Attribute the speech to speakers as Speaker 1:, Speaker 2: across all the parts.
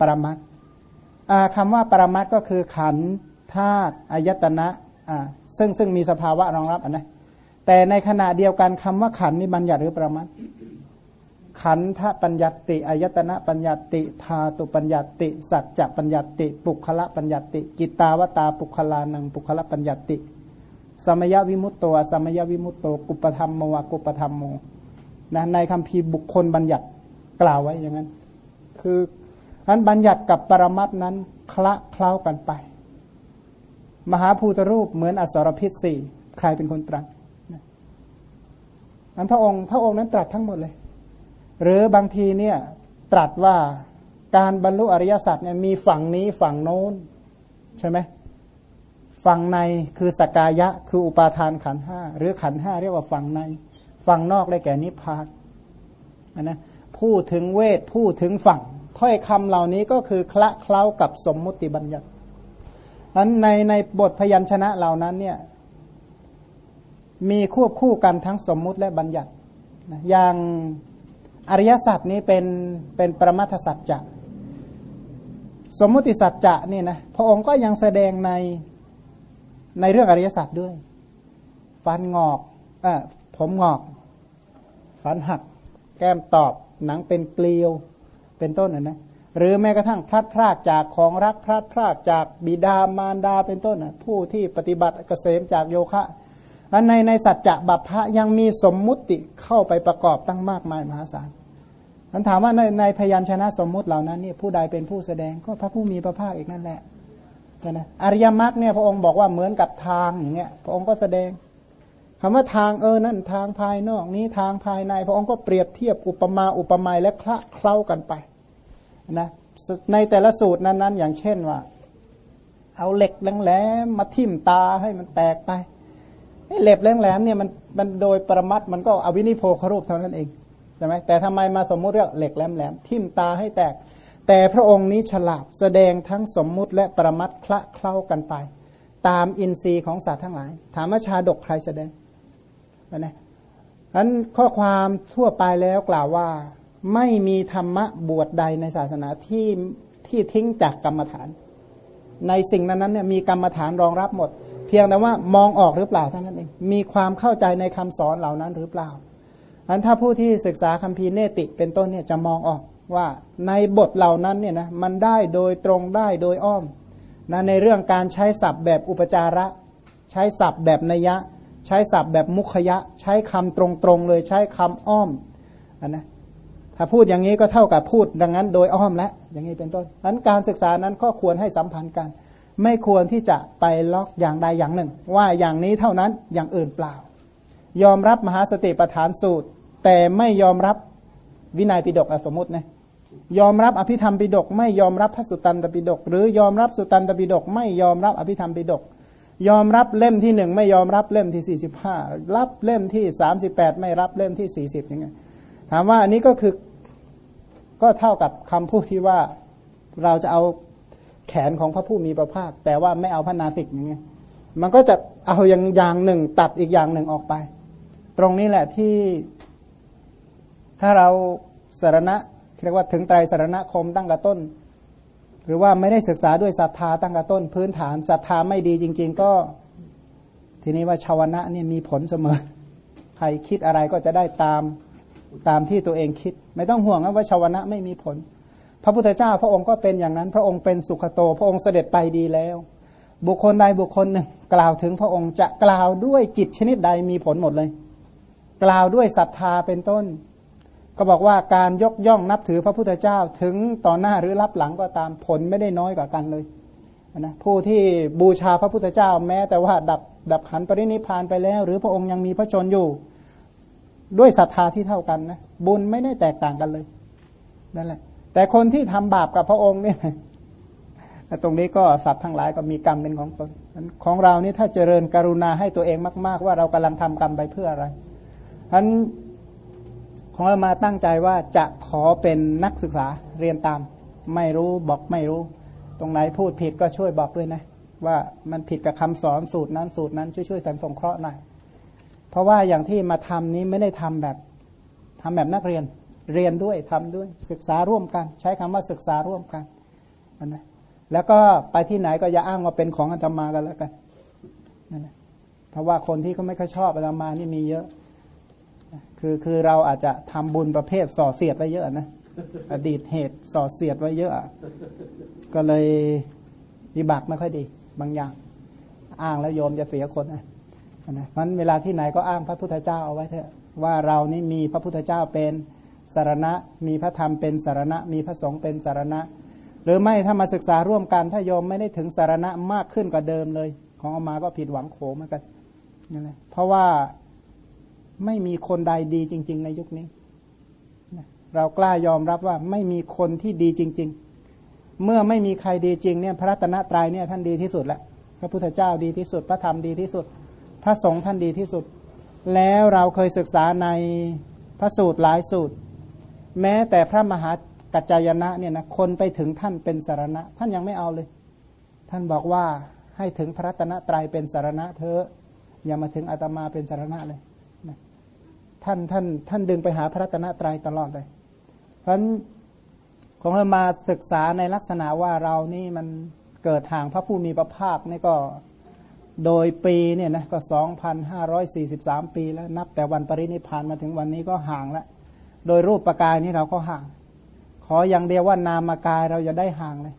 Speaker 1: ปรมัตคำว่าปรมัตก็คือขันธาตุอายตนะซึ่งซึ่งมีสภาวะรองรับอนะแต่ในขณะเดียวกันคำว่าขันนี่บัญญัติหรือปรมัตขันธปัญญติอายตนะปัญญติธาตุปัญญติสัจจะปัญญติ ปุคละปัญญติ กิตาวตาปุคลานังปุคละปัญญติ สมยวิมุตโตสมยวิมุตโต กุปธรรมโมกุปธรรมโมนะในคำพีบุคคลบัญญัติกล่าวไว้อย่างนั้น คือ นั้นบัญญัติกับปรมัตนั้นคละเคล้ากันไป มหาภูตรูปเหมือนอสรพิษสี่ใครเป็นคนตรัสนั้นพระองค์พระองค์นั้นตรัสทั้งหมดเลย หรือบางทีเนี่ยตรัสว่าการบรรลุอริยสัจเนี่ยมีฝั่งนี้ฝั่งโน้น ใช่ไหมฝั่งในคือสกายะคืออุปาทานขันห้าหรือขันห้าเรียกว่าฝั่งใน ฝั่งนอกได้แก่นิพพานนะพูดถึงเวทพูดถึงฝั่ง ถ้อยคำเหล่านี้ก็คือคละเคล้ากับสมมุติบัญญัตินั้นในในบทพยัญชนะเหล่านั้นเนี่ยมีควบคู่กันทั้งสมมุติและบัญญัติอย่างอริยสัจนี้เป็นเป็นประมัทสัจจะสมมุติสัจจะนี่นะพระองค์ก็ยังแสดงในในเรื่องอริยสัจด้วย ฟันงอกอผมงอก ฟันหัก แก้มตอบหนังเป็นเกลียว เป็นต้นนะนะ หรือแม้กระทั่งพลัดพรากจากของรักพลัดพรากจากบิดามารดาเป็นต้นนะผู้ที่ปฏิบัติเกษมจากโยคะอันในในสัจจะบัพพะยังมีสมมุติเข้าไปประกอบตั้งมากมายมหาศาลมันถามว่าในในพยัญชนะสมมุติเหล่านั้นนี่ผู้ใดเป็นผู้แสดงก็พระผู้มีพระภาคอีกนั่นแหละนะอริยมรรคเนี่ยพระองค์บอกว่าเหมือนกับทางอย่างเงี้ยพระองค์ก็แสดงคำว่าทางเออนั่นทางภายนอกนี้ทางภายใน พระองค์ก็เปรียบเทียบอุปมาอุปไมยและคละเคล้ากันไป นะในแต่ละสูตรนั้นๆ อย่างเช่นว่า เอาเหล็กแหลมๆมาทิ่มตาให้มันแตกไปเหล็บแหลมๆเนี่ยมันมันโดยประมัดมันก็อวินิโพครูปเท่านั้นเองใช่ไหมแต่ทำไมมาสมมุติเรียกเหล็กแหลมๆทิ่มตาให้แตก แต่พระองค์นี้ฉลาดแสดงทั้งสมมุติและประมัดคละเคล้ากันไป ตามอินทรีย์ของสัตว์ทั้งหลาย ถามว่าชาดกใครแสดงนะนั้นข้อความทั่วไปแล้วกล่าวว่า ไม่มีธรรมะบวชใดในศาสนาที่ที่ทิ้งจากกรรมฐาน ในสิ่งนั้นนั้นเนี่ยมีกรรมฐานรองรับหมด เพียงแต่ว่ามองออกหรือเปล่าเท่านั้นเองมีความเข้าใจในคำสอนเหล่านั้นหรือเปล่าอันถ้าผู้ที่ศึกษาคัมภีร์เนติเป็นต้นเนี่ยจะมองออกว่าในบทเหล่านั้นเนี่ยนะมันได้โดยตรงได้โดยอ้อมนะในเรื่องการใช้ศัพท์แบบอุปจาระ ใช้ศัพท์แบบนัยยะ ใช้ศัพท์แบบมุขยะ ใช้คำตรงๆเลยใช้คำอ้อมอันนะ ถ้าพูดอย่างนี้ก็เท่ากับพูดดังนั้น โดยอ้อมและอย่างนี้เป็นต้นนั้นการศึกษานั้นก็ควรให้สัมพันธ์กัน ไม่ควรที่จะไปล็อกอย่างใดอย่างหนึ่ง ว่าอย่างนี้เท่านั้นอย่างอื่นเปล่า ยอมรับมหาสติปฐานสูตร แต่ไม่ยอมรับวินัยปิฎกสมมตินะยอมรับอภิธรรมปิฎกไม่ยอมรับพระสุตตันตปิฎกหรือยอมรับสุตตันตปิฎกไม่ยอมรับอภิธรรมปิฎกยอมรับเล่มที่หนึ่งไม่ยอมรับเล่มที่สี่สิบห้ารับเล่มที่สามสิบแปดไม่รับเล่มที่สี่สิบยังไงถามว่าอันนี้ก็คือ ก็เท่ากับคำพูดที่ว่าเราจะเอาแขนของพระผู้มีพระภาค แต่ว่าไม่เอาพระนาสิกอย่างเงี้ยมันก็จะเอาอย่างอย่างหนึ่ง ตัดอีกอย่างหนึ่งออกไป ตรงนี้แหละที่ ถ้าเราสารณะเรียกว่าถึงไตรสารณคมตั้งกระต้น หรือว่าไม่ได้ศึกษาด้วยศรัทธาตั้งกระต้น พื้นฐานศรัทธาไม่ดีจริง ๆ ก็ ทีนี้ว่าชาวนะนี่มีผลเสมอ ใครคิดอะไรก็จะได้ตาม ตามที่ตัวเองคิด ไม่ต้องห่วงนะว่าชาวนะไม่มีผล พระพุทธเจ้าพระองค์ก็เป็นอย่างนั้น พระองค์เป็นสุขโต พระองค์เสด็จไปดีแล้ว บุคคลใดบุคคลหนึ่ง กล่าวถึงพระองค์จะกล่าวด้วยจิตชนิดใดมีผลหมดเลย กล่าวด้วยศรัทธาเป็นต้น ก็บอกว่าการยกย่องนับถือพระพุทธเจ้าถึงต่อหน้าหรือรับหลังก็ตามผลไม่ได้น้อยกว่ากันเลยนะผู้ที่บูชาพระพุทธเจ้าแม้แต่ว่าดับดับขันปรินิพานไปแล้ว หรือพระองค์ยังมีพระชนอยู่ ด้วยศรัทธาที่เท่ากันนะบุญไม่ได้แตกต่างกันเลยนั่นแหละ แต่คนที่ทำบาปกับพระองค์เนี่ยตรงนี้ก็สัตว์ทั้งหลายก็มีกรรมเป็นของตนของเรานี่ถ้าเจริญกรุณาให้ตัวเองมาก ๆ ว่าเรากำลังทำกรรมไปเพื่ออะไรฉะนั้นของเรามาตั้งใจว่าจะขอเป็นนักศึกษาเรียนตาม ไม่รู้บอกไม่รู้ ตรงไหนพูดผิดก็ช่วยบอกด้วยนะ ว่ามันผิดกับคำสอนสูตรนั้นสูตรนั้นช่วยๆสันสงเคราะห์หน่อย เพราะว่าอย่างที่มาทำนี้ไม่ได้ทำแบบทำแบบนักเรียนเรียนด้วยทำด้วย ศึกษาร่วมกัน ใช้คำว่าศึกษาร่วมกันนะแล้วก็ไปที่ไหนก็อย่าอ้างว่าเป็นของอาตมากันแล้วกันนั่นแหละเพราะว่าคนที่เขาไม่ค่อยชอบอาตมานี่มีเยอะ คือคือเราอาจจะทำบุญประเภทส่อเสียดไว้เยอะนะอดีตเหตุส่อเสียดไว้เยอะ ก็เลยวิบากไม่ค่อยดี บางอย่าง อ้างแล้วโยมจะเสียคนนะ นะมันเวลาที่ไหนก็อ้างพระพุทธเจ้าเอาไว้เถอะว่าเรานี่มีพระพุทธเจ้าเป็นสารณะ มีพระธรรมเป็นสารณะ มีพระสงฆ์เป็นสารณะ หรือไม่ถ้ามาศึกษาร่วมกันถ้าโยมไม่ได้ถึงสารณะมากขึ้นกว่าเดิมเลย ของอามาก็ผิดหวังโขเหมือนกันนั่นแหละเพราะว่าไม่มีคนใดดีจริง ๆ ในยุคนี้ เรากล้ายอมรับว่าไม่มีคนที่ดีจริง ๆ เมื่อไม่มีใครดีจริงเนี่ยพระรัตนตรัยเนี่ยท่านดีที่สุดแหละพระพุทธเจ้าดีที่สุด พระธรรมดีที่สุด พระสงฆ์ท่านดีที่สุด แล้วเราเคยศึกษาในพระสูตรหลายสูตร แม้แต่พระมหากัจจายนะเนี่ยนะคนไปถึงท่านเป็นสารณะ ท่านยังไม่เอาเลย ท่านบอกว่าให้ถึงพระรัตนตรัยเป็นสารณะเธออย่ามาถึงอาตมาเป็นสารณะเลยท่านท่านท่านดึงไปหาพระรัตนตรัยตลอดเลย เพราะฉะนั้นของเรามาศึกษาในลักษณะว่าเรานี่มันเกิดห่างพระผู้มีพระภาคนี่ก็ โดยปีเนี่ยนะก็สองพันห้าร้อยสี่สิบสามปีแล้วนับแต่วันปรินิพานมาถึงวันนี้ก็ห่างแล้วโดยรูปประกายนี้เราก็ห่าง ขออย่างเดียวว่านามกายเราจะได้ห่างเลย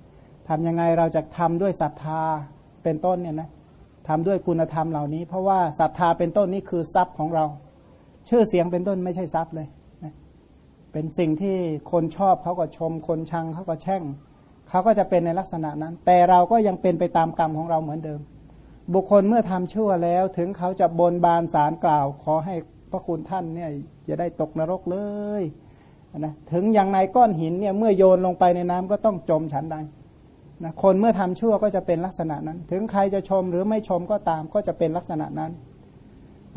Speaker 1: ทำยังไงเราจะทำด้วยศรัทธาเป็นต้นเนี่ยนะทำด้วยคุณธรรมเหล่านี้ เพราะว่าศรัทธาเป็นต้นนี่คือทรัพย์ของเรา ชื่อเสียงเป็นต้นไม่ใช่ทรัพย์เลยนะเป็นสิ่งที่คนชอบเขาก็ชม คนชังเขาก็แช่งเขาก็จะเป็นในลักษณะนั้น แต่เราก็ยังเป็นไปตามกรรมของเราเหมือนเดิม บุคคลเมื่อทำชั่วแล้ว ถึงเขาจะบนบานสารกล่าว ขอให้พระคุณท่านเนี่ยจะได้ตกนรกเลยนะถึงอย่างในก้อนหินเนี่ยเมื่อโยนลงไปในน้ำก็ต้องจมฉันใดนะคนเมื่อทำชั่วก็จะเป็นลักษณะนั้น ถึงใครจะชมหรือไม่ชมก็ตามก็จะเป็นลักษณะนั้น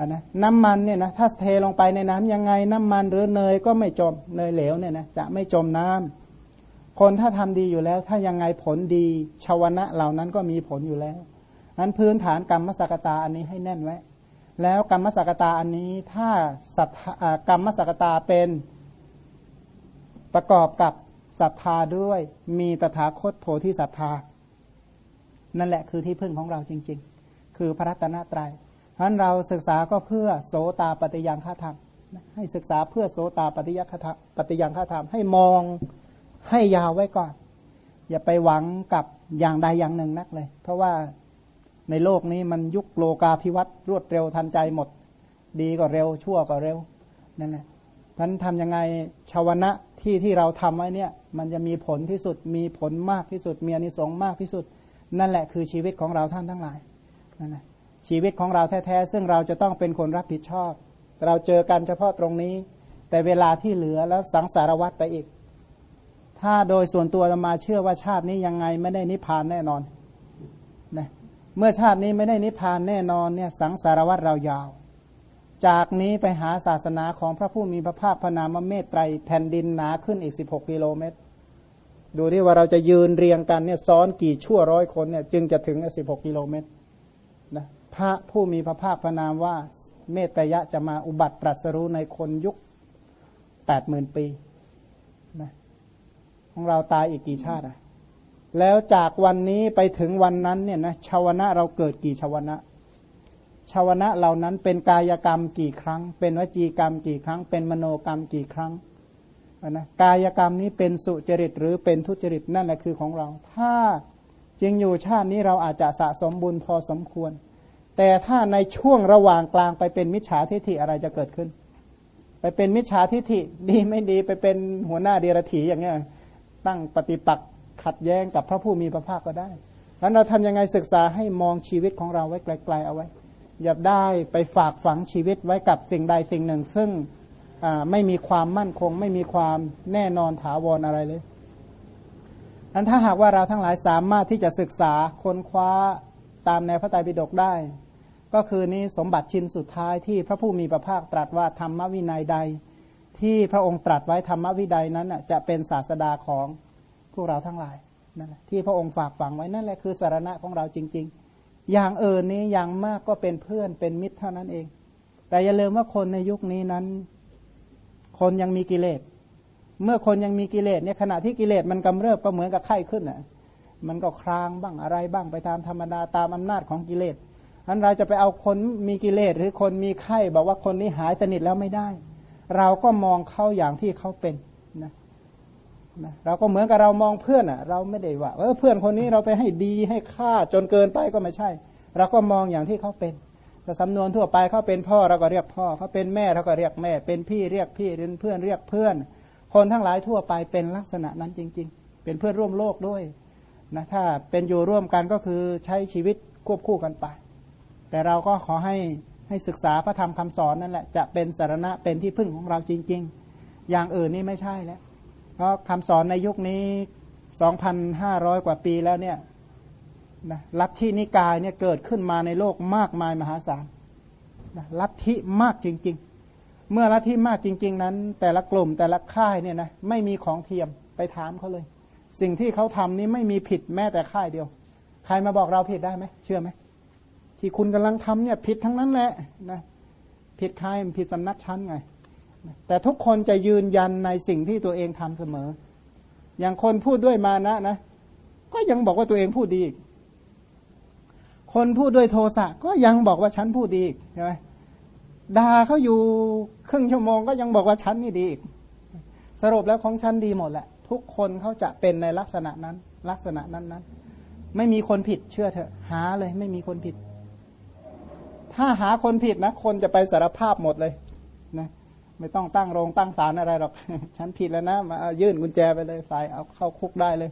Speaker 1: นะน้ำมันเนี่ยนะถ้าเทลงไปในน้ำยังไงน้ำมันหรือเนยก็ไม่จมเนยเหลวเนี่ยนะจะไม่จมน้ำคนถ้าทำดีอยู่แล้ว ถ้ายังไงผลดีชาวนะเหล่านั้นก็มีผลอยู่แล้ว นั้นพื้นฐานกรรมสกตาอันนี้ให้แน่นไว้ แล้วกรรมสกตาอันนี้ถ้าสัตกรรมสกตาเป็นประกอบกับศรัทธาด้วยมีตถาคตโพธิศรัทธา นั่นแหละคือที่พึ่งของเราจริง ๆ คือพระรัตนตรยัยเพราะนั้นเราศึกษาก็เพื่อโสตาปฏิยังฆาธรรมให้ศึกษาเพื่อโสตาปฏิยังฆาธรรมปฏิยังฆาธรรมให้มองให้ยาวไว้ก่อน อย่าไปหวังกับอย่างใดอย่างหนึ่งนักเลย เพราะว่า ในโลกนี้มันยุคโลกาภิวัตน์รวดเร็วทันใจหมด ดีก็เร็วชั่วก็เร็วนั่นแหละพันทำยังไงชาวนะที่ที่เราทำไว้เนี่ย มันจะมีผลที่สุดมีผลมากที่สุดมีอนิสงส์มากที่สุด นั่นแหละคือชีวิตของเราท่านทั้งหลายนั่นแหละชีวิตของเราแท้ๆซึ่งเราจะต้องเป็นคนรับผิดชอบ เราเจอกันเฉพาะตรงนี้ แต่เวลาที่เหลือแล้วสังสารวัตรไปอีก ถ้าโดยส่วนตัวมาเชื่อว่าชาตินี้ยังไงไม่ได้นิพพานแน่นอนนะ เมื่อชาตินี้ไม่ได้นิพพานแน่นอนเนี่ยสังสารวัตรเรายาว จากนี้ไปหาศาสนาของพระผู้มีพระภาคพระนามเมตไตรแผ่นดินหนาขึ้นอีก 16 กิโลเมตร ดูที่ว่าเราจะยืนเรียงกันเนี่ยซ้อนกี่ชั่วร้อยคนเนี่ยจึงจะถึง16กิโลเมตรนะพระผู้มีพระภาคพระนามว่าเมตยะจะมาอุบัติตรัสรู้ในคนยุค80,000ปีนะของเราตายอีกกี่ชาติอะ แล้วจากวันนี้ไปถึงวันนั้นเนี่ยนะชาวนะเราเกิดกี่ชาวนะชาวนะเหล่านั้นเป็นกายกรรมกี่ครั้ง เป็นวจีกรรมกี่ครั้ง เป็นมโนกรรมกี่ครั้งนะกายกรรมนี้เป็นสุจริตหรือเป็นทุจริตนั่นแหละคือของเรา ถ้าจริงอยู่ชาตินี้เราอาจจะสะสมบุญพอสมควร แต่ถ้าในช่วงระหว่างกลางไปเป็นมิจฉาทิฏฐิอะไรจะเกิดขึ้น ไปเป็นมิจฉาทิฏฐิดีไม่ดีไปเป็นหัวหน้าเดรัจฉีอย่างเงี้ยตั้งปฏิปักษ์ ขัดแย้งกับพระผู้มีพระภาคก็ได้งนั้นเราทำยังไงศึกษาให้มองชีวิตของเราไว้ไกลๆเอาไว้ อย่าได้ไปฝากฝังชีวิตไว้กับสิ่งใดสิ่งหนึ่ง ซึ่งไม่มีความมั่นคง ไม่มีความแน่นอนถาวรอะไรเลยอันถ้าหากว่าเราทั้งหลายสามารถที่จะศึกษาค้นคว้าตามแนวพระไตรปิฎกได้ ก็คือนี้สมบัติชิ้นสุดท้ายที่พระผู้มีพระภาคตรัสว่าธรรมวินัยใด ที่พระองค์ตรัสไว้ธรรมวินัยนั้นจะเป็นศาสดาของ พวกเราทั้งหลายนั่นแหละที่พระองค์ฝากฝังไว้นั่นแหละคือสารณะของเราจริง ๆ อย่างเอินนี้อย่างมากก็เป็นเพื่อนเป็นมิตรเท่านั้นเอง แต่อย่าลืมว่าคนในยุคนี้นั้น คนยังมีกิเลส เมื่อคนยังมีกิเลสเนี่ยขณะที่กิเลสมันกำเริบก็เหมือนกับไข้ขึ้นอะมันก็คลางบ้างอะไรบ้างไปตามธรรมดาตามอำนาจของกิเลสอันเราจะไปเอาคนมีกิเลสหรือคนมีไข้บอกว่าคนนี้หายสนิทแล้วไม่ได้ เราก็มองเขาอย่างที่เขาเป็นนะ นะเราก็เหมือนกับเรามองเพื่อนอะ เราไม่ได้ว่าเออเพื่อนคนนี้เราไปให้ดีให้ค่าจนเกินไปก็ไม่ใช่ เราก็มองอย่างที่เขาเป็นแต่สำนวนทั่วไปเขาเป็นพ่อเราก็เรียกพ่อเขาเป็นแม่เราก็เรียกแม่ เป็นพี่เรียกพี่เป็นเพื่อนเรียกเพื่อน คนทั้งหลายทั่วไปเป็นลักษณะนั้นจริง ๆ เป็นเพื่อนร่วมโลกด้วยนะถ้าเป็นอยู่ร่วมกันก็คือใช้ชีวิตควบคู่กันไป แต่เราก็ขอให้ให้ศึกษาพระธรรมคำสอนนั่นแหละจะเป็นสารณะเป็นที่พึ่งของเราจริง ๆ อย่างอื่นนี่ไม่ใช่แล้ว ราะคำสอนในยุคนี้ 2,500 กว่าปีแล้วเนี่ยนะลัทธินิกายเนี่ยเกิดขึ้นมาในโลกมากมายมหาศาลนะลัทธิมากจริง ๆ เมื่อลัทธิมากจริง ๆ นั้น แต่ละกลุ่มแต่ละค่ายเนี่ยนะไม่มีของเทียมไปถามเขาเลย สิ่งที่เขาทำนี้ไม่มีผิดแม้แต่ค่ายเดียว ใครมาบอกเราผิดได้ไหมเชื่อไหมที่คุณกำลังทำเนี่ยผิดทั้งนั้นแหละนะผิดค่ายผิดสำนักชั้นไง แต่ทุกคนจะยืนยันในสิ่งที่ตัวเองทำเสมอ อย่างคนพูดด้วยมานะนะ ก็ยังบอกว่าตัวเองพูดดีอีกคนพูดด้วยโทสะก็ยังบอกว่าฉันพูดดีใช่ไหมด่าเขาอยู่ครึ่งชั่วโมงก็ยังบอกว่าฉันนี่ดี สรุปแล้วของฉันดีหมดแหละ ทุกคนเขาจะเป็นในลักษณะนั้น ลักษณะนั้นนั้นไม่มีคนผิดเชื่อเถอะ หาเลย ไม่มีคนผิด ถ้าหาคนผิดนะ คนจะไปสารภาพหมดเลยนะ ไม่ต้องตั้งโรงตั้งศาลอะไรหรอกฉันผิดแล้วนะมายื่นกุญแจไปเลยใส่เอาเข้าคุกได้เลย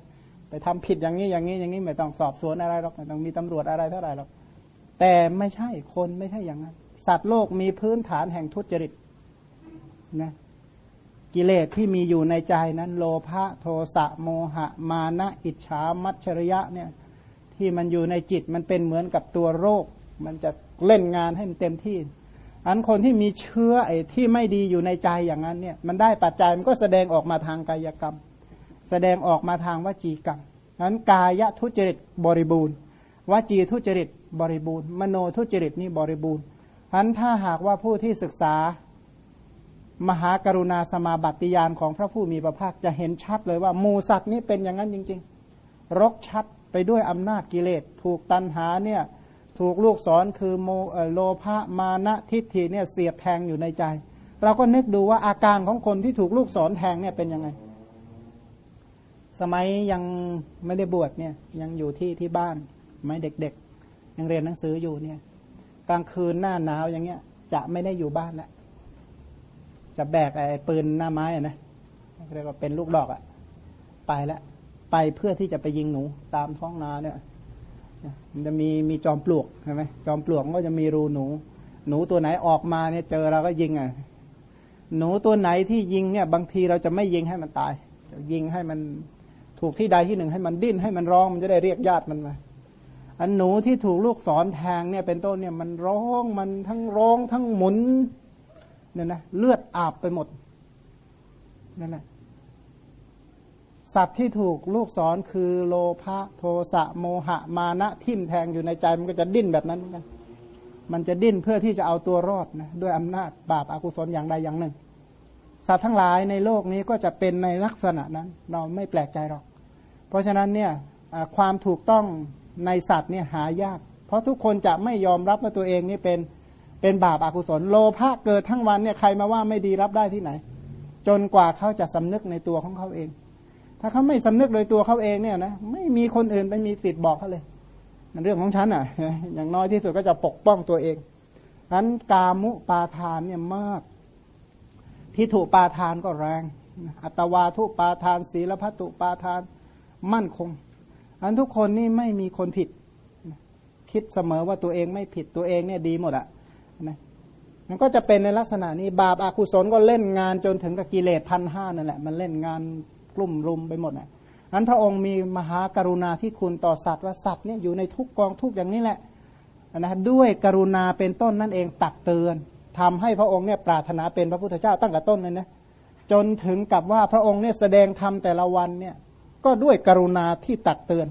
Speaker 1: ไปทำผิดอย่างนี้อย่างนี้อย่างนี้ไม่ต้องสอบสวนอะไรหรอกไม่ต้องมีตำรวจอะไรเท่าไหร่หรอกแต่ไม่ใช่คนไม่ใช่อย่างนั้น สัตว์โลกมีพื้นฐานแห่งทุจริตนะกิเลสที่มีอยู่ในใจนั้น โลภะโทสะโมหะ มานะอิจฉามัจฉริยะเนี่ยที่มันอยู่ในจิตมันเป็นเหมือนกับตัวโรค มันจะเล่นงานให้มันเต็มที่ อันคนที่มีเชื้อไอ้ที่ไม่ดีอยู่ในใจอย่างนั้นเนี่ยมันได้ปัจจัยมันก็แสดงออกมาทางกายกรรม แสดงออกมาทางวจีกรรมนั้นกายทุจริตบริบูรณ์วจีทุจริตบริบูรณ์มโนทุจริตนี่บริบูรณ์นั้นถ้าหากว่าผู้ที่ศึกษามหากรุณาสมาบัติยานของพระผู้มีพระภาคจะเห็นชัดเลยว่ามูสัตว์นี่เป็นอย่างนั้นจริง ๆ รกชัดไปด้วยอำนาจกิเลส ถูกตันหาเนี่ย ถูกลูกศรคือโมโลภะมานะทิฏฐิเนี่ยเสียบแทงอยู่ในใจ เราก็นึกดูว่าอาการของคนที่ถูกลูกศรแทงเนี่ยเป็นยังไง สมัยยังไม่ได้บวชเนี่ยยังอยู่ที่ที่บ้านไม่เด็กๆ ยังเรียนหนังสืออยู่เนี่ย กลางคืนหน้าหนาวอย่างเงี้ย จะไม่ได้อยู่บ้านแล้วจะแบกไอ้ปืนหน้าไม้อะนะเรียกว่าเป็นลูกดอกอะไปแล้วไปเพื่อที่จะไปยิงหนูตามท้องนาเนี่ย มันจะมีมีจอมปลวกใช่ไหมจอมปลวกก็จะมีรูหนู หนูตัวไหนออกมาเนี่ยเจอเราก็ยิงอะหนูตัวไหนที่ยิงเนี่ย บางทีเราจะไม่ยิงให้มันตายยิงให้มันถูกที่ใดที่หนึ่งให้มันดิ้นให้มันร้องมันจะได้เรียกญาติมันมาอันหนูที่ถูกลูกศรแทงเนี่ยเป็นต้นเนี่ยมันร้องมันทั้งร้องทั้งหมุนเนี่ยนะเลือดอาบไปหมดนั่นแหละ สัตว์ที่ถูกลูกศรคือโลภะโทสะโมหะมานะทิ่มแทงอยู่ในใจมันก็จะดิ้นแบบนั้นเหมือนกัน มันจะดิ้นเพื่อที่จะเอาตัวรอดนะด้วยอำนาจบาปอากุศลอย่างใดอย่างหนึ่ง สัตว์ทั้งหลายในโลกนี้ก็จะเป็นในลักษณะนั้น เราไม่แปลกใจหรอก เพราะฉะนั้นเนี่ยความถูกต้องในสัตว์เนี่ยหายาก เพราะทุกคนจะไม่ยอมรับว่าตัวเองนี่เป็นเป็นบาปอากุศล โลภะเกิดทั้งวันเนี่ยใครมาว่าไม่ดีรับได้ที่ไหน จนกว่าเขาจะสำนึกในตัวของเขาเอง ถ้าเขาไม่สำนึกโดยตัวเขาเองเนี่ยนะไม่มีคนอื่นไปมีติดบอกเขาเลยมันเรื่องของฉันอะ อย่างน้อยที่สุดก็จะปกป้องตัวเองนั้นกามุปาทานเนี่ยมาก ทิฏฐุปาทานก็แรง อัตวาทุปาทาน ศีลพัตุปาทานมั่นคง อันทุกคนนี่ไม่มีคนผิด คิดเสมอว่าตัวเองไม่ผิดตัวเองเนี่ยดีหมดอะนะมันก็จะเป็นในลักษณะนี้บาปอากุศลก็เล่นงานจนถึงกับกิเลสพันห้านั่นแหละ มันเล่นงาน กลุ่มรุมไปหมดอะอันพระองค์มีมหากรุณาที่คุณต่อสัตว์ว่าสัตว์เนี่ยอยู่ในทุกกองทุกอย่างนี้แหละนะด้วยกรุณาเป็นต้นนั่นเองตักเตือนทำให้พระองค์เนี่ยปรารถนาเป็นพระพุทธเจ้าตั้งแต่ต้นเลยนะจนถึงกับว่าพระองค์เนี่ยแสดงธรรมแต่ละวันเนี่ยก็ด้วยกรุณาที่ตักเตือน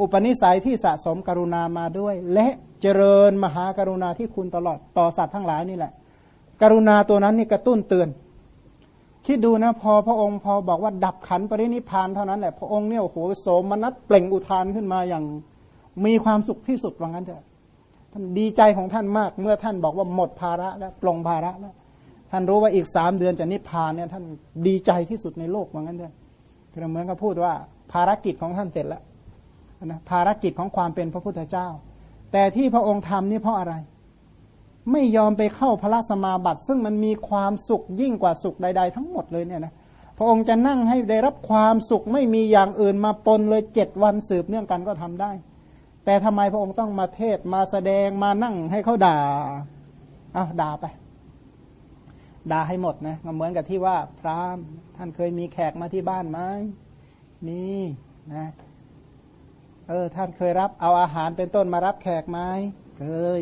Speaker 1: อุปนิสัยที่สะสมกรุณามาด้วย และเจริญมหากรุณาที่คุณตลอดต่อสัตว์ทั้งหลายนี่แหละ กรุณาตัวนั้นนี่กระตุ้นเตือน คิดดูนะพอพระองค์พอบอกว่าดับขันปรินิพานเท่านั้นแหละพระองค์เนี่ยโอ้โหโสมนัสเปล่งอุทานขึ้นมาอย่างมีความสุขที่สุดว่างั้นเถอะท่านดีใจของท่านมาก เมื่อท่านบอกว่าหมดภาระแล้วปลงภาระแล้วท่านรู้ว่าอีกสามเดือนจะนิพพานเนี่ยท่านดีใจที่สุดในโลกว่างั้นเถอะคือเหมือนกับพูดว่าภารกิจของท่านเสร็จแล้วนะภารกิจของความเป็นพระพุทธเจ้า แต่ที่พระองค์ทำนี่เพราะอะไร ไม่ยอมไปเข้าพระสมาบัติ ซึ่งมันมีความสุขยิ่งกว่าสุขใด ๆ ทั้งหมดเลยเนี่ยนะพระองค์จะนั่งให้ได้รับความสุขไม่มีอย่างอื่นมาปนเลยเจ็ดวันสืบเนื่องกันก็ทำได้ แต่ทำไมพระองค์ต้องมาเทศมาแสดงมานั่งให้เขาด่าอ้าวด่าไปด่าให้หมดนะเหมือนกับที่ว่าพราหมณ์ท่านเคยมีแขกมาที่บ้านไหมมีนะเออท่านเคยรับเอาอาหารเป็นต้นมารับแขกไหมเคย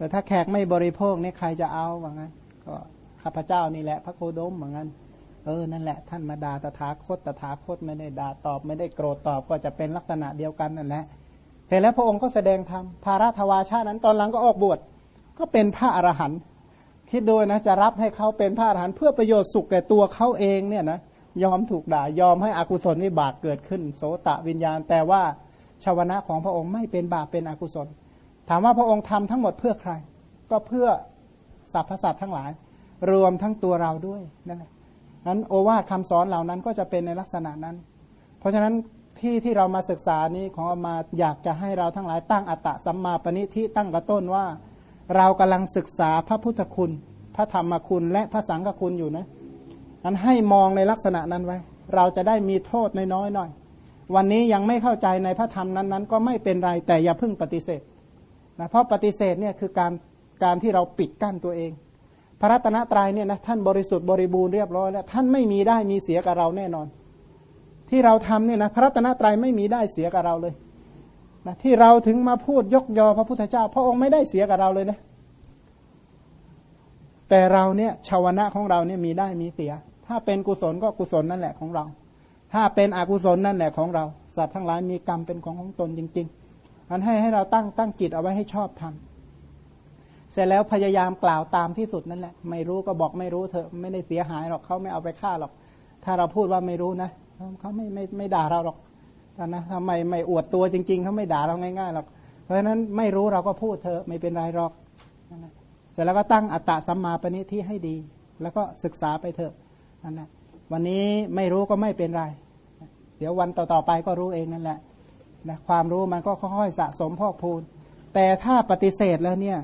Speaker 1: แต่ถ้าแขกไม่บริโภคเนี่ยใครจะเอาว่างั้น ก็ข้าพเจ้านี่แหละ พระโคดมว่างั้น เออนั่นแหละ ท่านมาด่าตถาคตตถาคตไม่ได้ด่าตอบไม่ได้โกรธตอบก็จะเป็นลักษณะเดียวกันนั่นแหละเห็นแล้วพระองค์ก็แสดงธรรมภาราทวาชานั้นตอนหลังก็ออกบวชก็เป็นพระอรหันต์คิดดูนะจะรับให้เขาเป็นพระอรหันต์เพื่อประโยชน์สุขแก่ตัวเขาเองเนี่ยนะยอมถูกด่ายอมให้อกุศลวิบากเกิดขึ้น โสตะวิญญาณ แต่ว่าชาวนะของพระองค์ไม่เป็นบาปเป็นอกุศล ถามว่าพระองค์ทำทั้งหมดเพื่อใคร ก็เพื่อสรรพสัตว์ทั้งหลาย รวมทั้งตัวเราด้วยนั่นแหละนั้นโอวาทคำสอนเหล่านั้นก็จะเป็นในลักษณะนั้น เพราะฉะนั้นที่ที่เรามาศึกษานี้ของมาอยากจะให้เราทั้งหลายตั้งอัตตะสัมมาปณิทิตั้งกระต้นว่า เรากำลังศึกษาพระพุทธคุณ พระธรรมคุณและพระสังฆคุณอยู่นะนั้นให้มองในลักษณะนั้นไว้ เราจะได้มีโทษน้อยๆหน่อย วันนี้ยังไม่เข้าใจในพระธรรมนั้นๆ ก็ไม่เป็นไรแต่อย่าเพิ่งปฏิเสธ นะเพราะปฏิเสธเนี่ยคือการการที่เราปิดกั้นตัวเอง พระรัตนตรัยเนี่ยนะท่านบริสุทธิ์บริบูรณ์เรียบร้อยแล้วท่านไม่มีได้มีเสียกับเราแน่นอน ที่เราทำเนี่ยนะพระรัตนตรัยไม่มีได้เสียกับเราเลยนะที่เราถึงมาพูดยกยอพระพุทธเจ้า พระองค์ไม่ได้เสียกับเราเลยนะแต่เราเนี่ยชาวนะของเราเนี่ยมีได้มีเสีย ถ้าเป็นกุศลก็กุศลนั่นแหละของเรา ถ้าเป็นอกุศลนั่นแหละของเรา สัตว์ทั้งหลายมีกรรมเป็นของของตนจริง ๆ อันให้ให้เราตั้งตั้งจิตเอาไว้ให้ชอบทำเสร็จแล้วพยายามกล่าวตามที่สุดนั่นแหละ ไม่รู้ก็บอกไม่รู้เถอะไม่ได้เสียหายหรอกเขาไม่เอาไปฆ่าหรอก ถ้าเราพูดว่าไม่รู้นะเขาไม่ไม่ไม่ด่าเราหรอกนะทำไมไม่อวดตัวจริง ๆเขาไม่ด่าเราง่ายๆหรอก เพราะฉะนั้นไม่รู้เราก็พูดเถอะไม่เป็นไรหรอกเสร็จแล้วก็ตั้งอัตตะสัมมาปณิที่ให้ดี แล้วก็ศึกษาไปเถอะนั่นแหละวันนี้ไม่รู้ก็ไม่เป็นไร เดี๋ยววันต่อๆไปก็รู้เองนั่นแหละ นะความรู้มันก็ค่อยๆสะสมพอกพูน แต่ถ้าปฏิเสธแล้วเนี่ย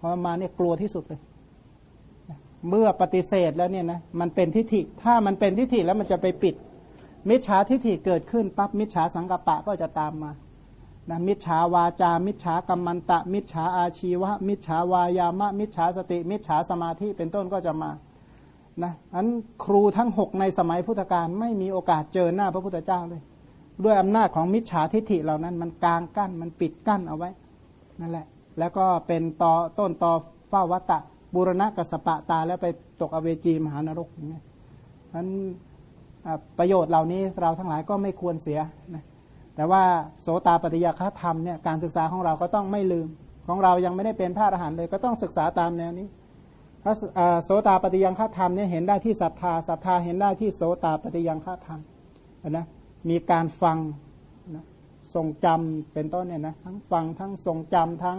Speaker 1: พอมาเนี่ยกลัวที่สุดเลยเมื่อปฏิเสธแล้วเนี่ยนะมันเป็นทิฏฐิ ถ้ามันเป็นทิฏฐิแล้วมันจะไปปิด มิจฉาทิฏฐิเกิดขึ้นปั๊บมิจฉาสังกปะก็จะตามมานะมิจฉาวาจา มิจฉากรรมันตะ มิจฉาอาชีวะ มิจฉาวายามะ มิจฉาสติ มิจฉาสมาธิเป็นต้นก็จะมานะอันครูทั้งหกในสมัยพุทธกาลไม่มีโอกาสเจอหน้าพระพุทธเจ้าเลย ด้วยอำนาจของมิจฉาทิฐิเหล่านั้น มันกลางกั้นมันปิดกั้นเอาไว้นั่นแหละ แล้วก็เป็นตอต้นตอเฝ้าวัตตะบุรณะกัสปะตาแล้วไปตกอเวจีมหานรกอย่างเงี้ยนั้นประโยชน์เหล่านี้เราทั้งหลายก็ไม่ควรเสียนะแต่ว่าโสตาปฏิยาคธรรมเนี่ยการศึกษาของเราก็ต้องไม่ลืม ของเรายังไม่ได้เป็นพระอรหันต์เลยก็ต้องศึกษาตามแนวนี้พระโสตาปฏิยังฆธรรมเนี่ยเห็นได้ที่ศรัทธาศรัทธาเห็นได้ที่โสตาปฏิยังฆธรรมนะ มีการฟังนะทรงจำเป็นต้นเนี่ยนะทั้งฟังทั้งทรงจำทั้ง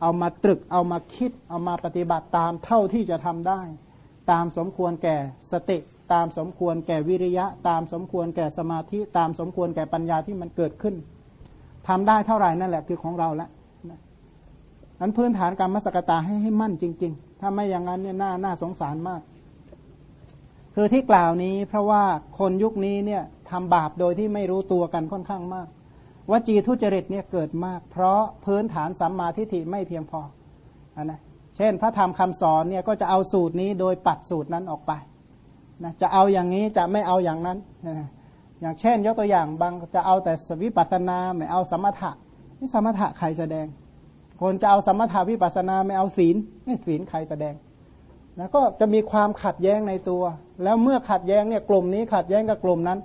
Speaker 1: เอามาตรึกเอามาคิด เอามาปฏิบัติตามเท่าที่จะทำได้ ตามสมควรแก่สติตามสมควรแก่วิริยะ ตามสมควรแก่สมาธิตามสมควรแก่ปัญญาที่มันเกิดขึ้นทำได้เท่าไหร่นั่นแหละคือของเราละนั้นพื้นฐานการมสกตาให้ให้มั่นจริง ๆ ถ้าไม่อย่างนั้นเนี่ยน่าน่าสงสารมาก คือที่กล่าวนี้เพราะว่าคนยุคนี้เนี่ยทำบาปโดยที่ไม่รู้ตัวกันค่อนข้างมากวจีทุจริตเนี่ยเกิดมาก เพราะพื้นฐานสัมมาทิฏฐิไม่เพียงพออนะเช่น พระธรรมคำสอนเนี่ยก็จะเอาสูตรนี้โดยปัดสูตรนั้นออกไปนะจะเอาอย่างนี้จะไม่เอาอย่างนั้นนะอย่างเช่น ยกตัวอย่างบางจะเอาแต่สวิปัตนาไม่เอาสมถะนี่สมถะใครแสดง คนจะเอาสมถาวิปัสนาไม่เอาศีลไม่ศีลใครแสดงนะก็จะมีความขัดแย้งในตัว แล้วเมื่อขัดแย้งเนี่ยกลุ่มนี้ขัดแย้งกับกลุ่มนั้น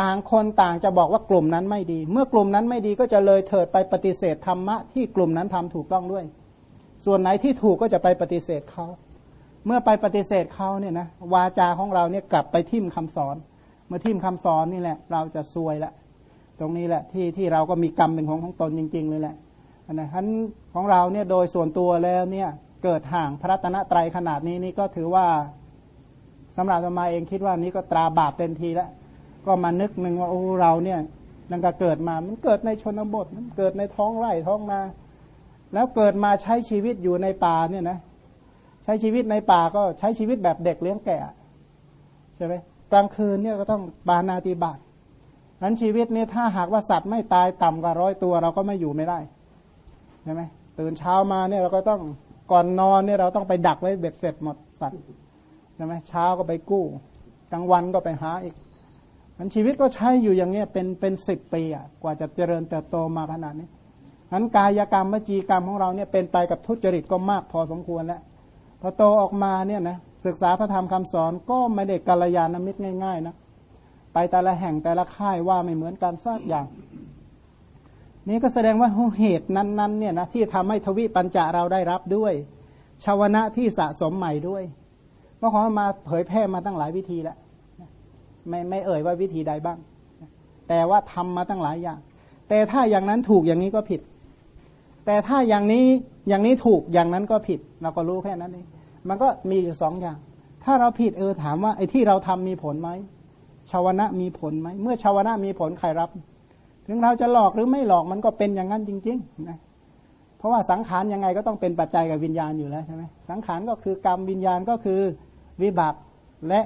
Speaker 1: ต่างคนต่างจะบอกว่ากลุ่มนั้นไม่ดี เมื่อกลุ่มนั้นไม่ดีก็จะเลยเถิดไปปฏิเสธธรรมะที่กลุ่มนั้นทำถูกต้องด้วย ส่วนไหนที่ถูกก็จะไปปฏิเสธเขาเมื่อไปปฏิเสธเขาเนี่ยนะวาจาของเราเนี่ยกลับไปทิ่มคำสอน เมื่อทิ่มคำสอนนี่แหละ เราจะซวยละตรงนี้แหละที่ที่เราก็มีกรรมเป็นของของตนจริง ๆ เลยแหละนะท่านของเราเนี่ยโดยส่วนตัวแล้วเนี่ยเกิดห่างพระรัตนตรขนาดนี้นี่ก็ถือว่า สำหรับธรรมาเองคิดว่านี้ก็ตราบาปเต็มทีแล้ว ก็มานึกหนึ่งว่าโอ้เราเนี่ยนังก็เกิดมา มันเกิดในชนบท มันเกิดในท้องไร่ท้องนา แล้วเกิดมาใช้ชีวิตอยู่ในป่าเนี่ยนะ ใช้ชีวิตในป่าก็ใช้ชีวิตแบบเด็กเลี้ยงแกะใช่ไหมกลางคืนเนี่ยก็ต้องปานาติบาตนั้นชีวิตนี้ถ้าหากว่าสัตว์ไม่ตายต่ำกว่าร้อยตัวเราก็ไม่อยู่ไม่ได้ใช่ไหมตื่นเช้ามาเนี่ยเราก็ต้องก่อนนอนเนี่ยเราต้องไปดักไว้เบ็ดเสร็จหมดสัตว์ ใช่ไหมเช้าก็ไปกู้กลางวันก็ไปหาอีก มันชีวิตก็ใช้อยู่อย่างเงี้ยเป็นเป็นสิบปีอะกว่าจะเจริญเติบโตมาขนาดนี้นั้นกายกรรมวจีกรรมของเราเนี่ยเป็นไปกับทุจริตก็มากพอสมควรแล้วพอโตออกมาเนี่ยนะศึกษาพระธรรมคำสอนก็ไม่ได้กัลยาณมิตรง่ายๆนะไปแต่ละแห่งแต่ละค่ายว่าไม่เหมือนกันสักอย่าง นี่ก็แสดงว่าเหตุนั้นๆเนี่ยนะที่ทำให้ทวิปัญจาเราได้รับด้วยชาวนะที่สะสมใหม่ด้วย พราะขามาเผยแพร่มาตั้งหลายวิธีแล้วไม่ไม่เอ่ยว่าวิธีใดบ้าง แต่ว่าทำมาตั้งหลายอย่าง แต่ถ้าอย่างนั้นถูกอย่างนี้ก็ผิด แต่ถ้าอย่างนี้อย่างนี้ถูกอย่างนั้นก็ผิด เราก็รู้แค่นั้นเองมันก็มีอยู่สองอย่าง ถ้าเราผิดเออถามว่าไอ้ที่เราทำมีผลไหมชาวนะมีผลไหมเมื่อชาวนะมีผลใครรับ ถึงเราจะหลอกหรือไม่หลอกมันก็เป็นอย่างนั้นจริงๆนะเพราะว่าสังขารยังไงก็ต้องเป็นปัจจัยกับวิญญาณอยู่แล้วใช่ไหมสังขารก็คือกรรมวิญญาณก็คือ วิบากและ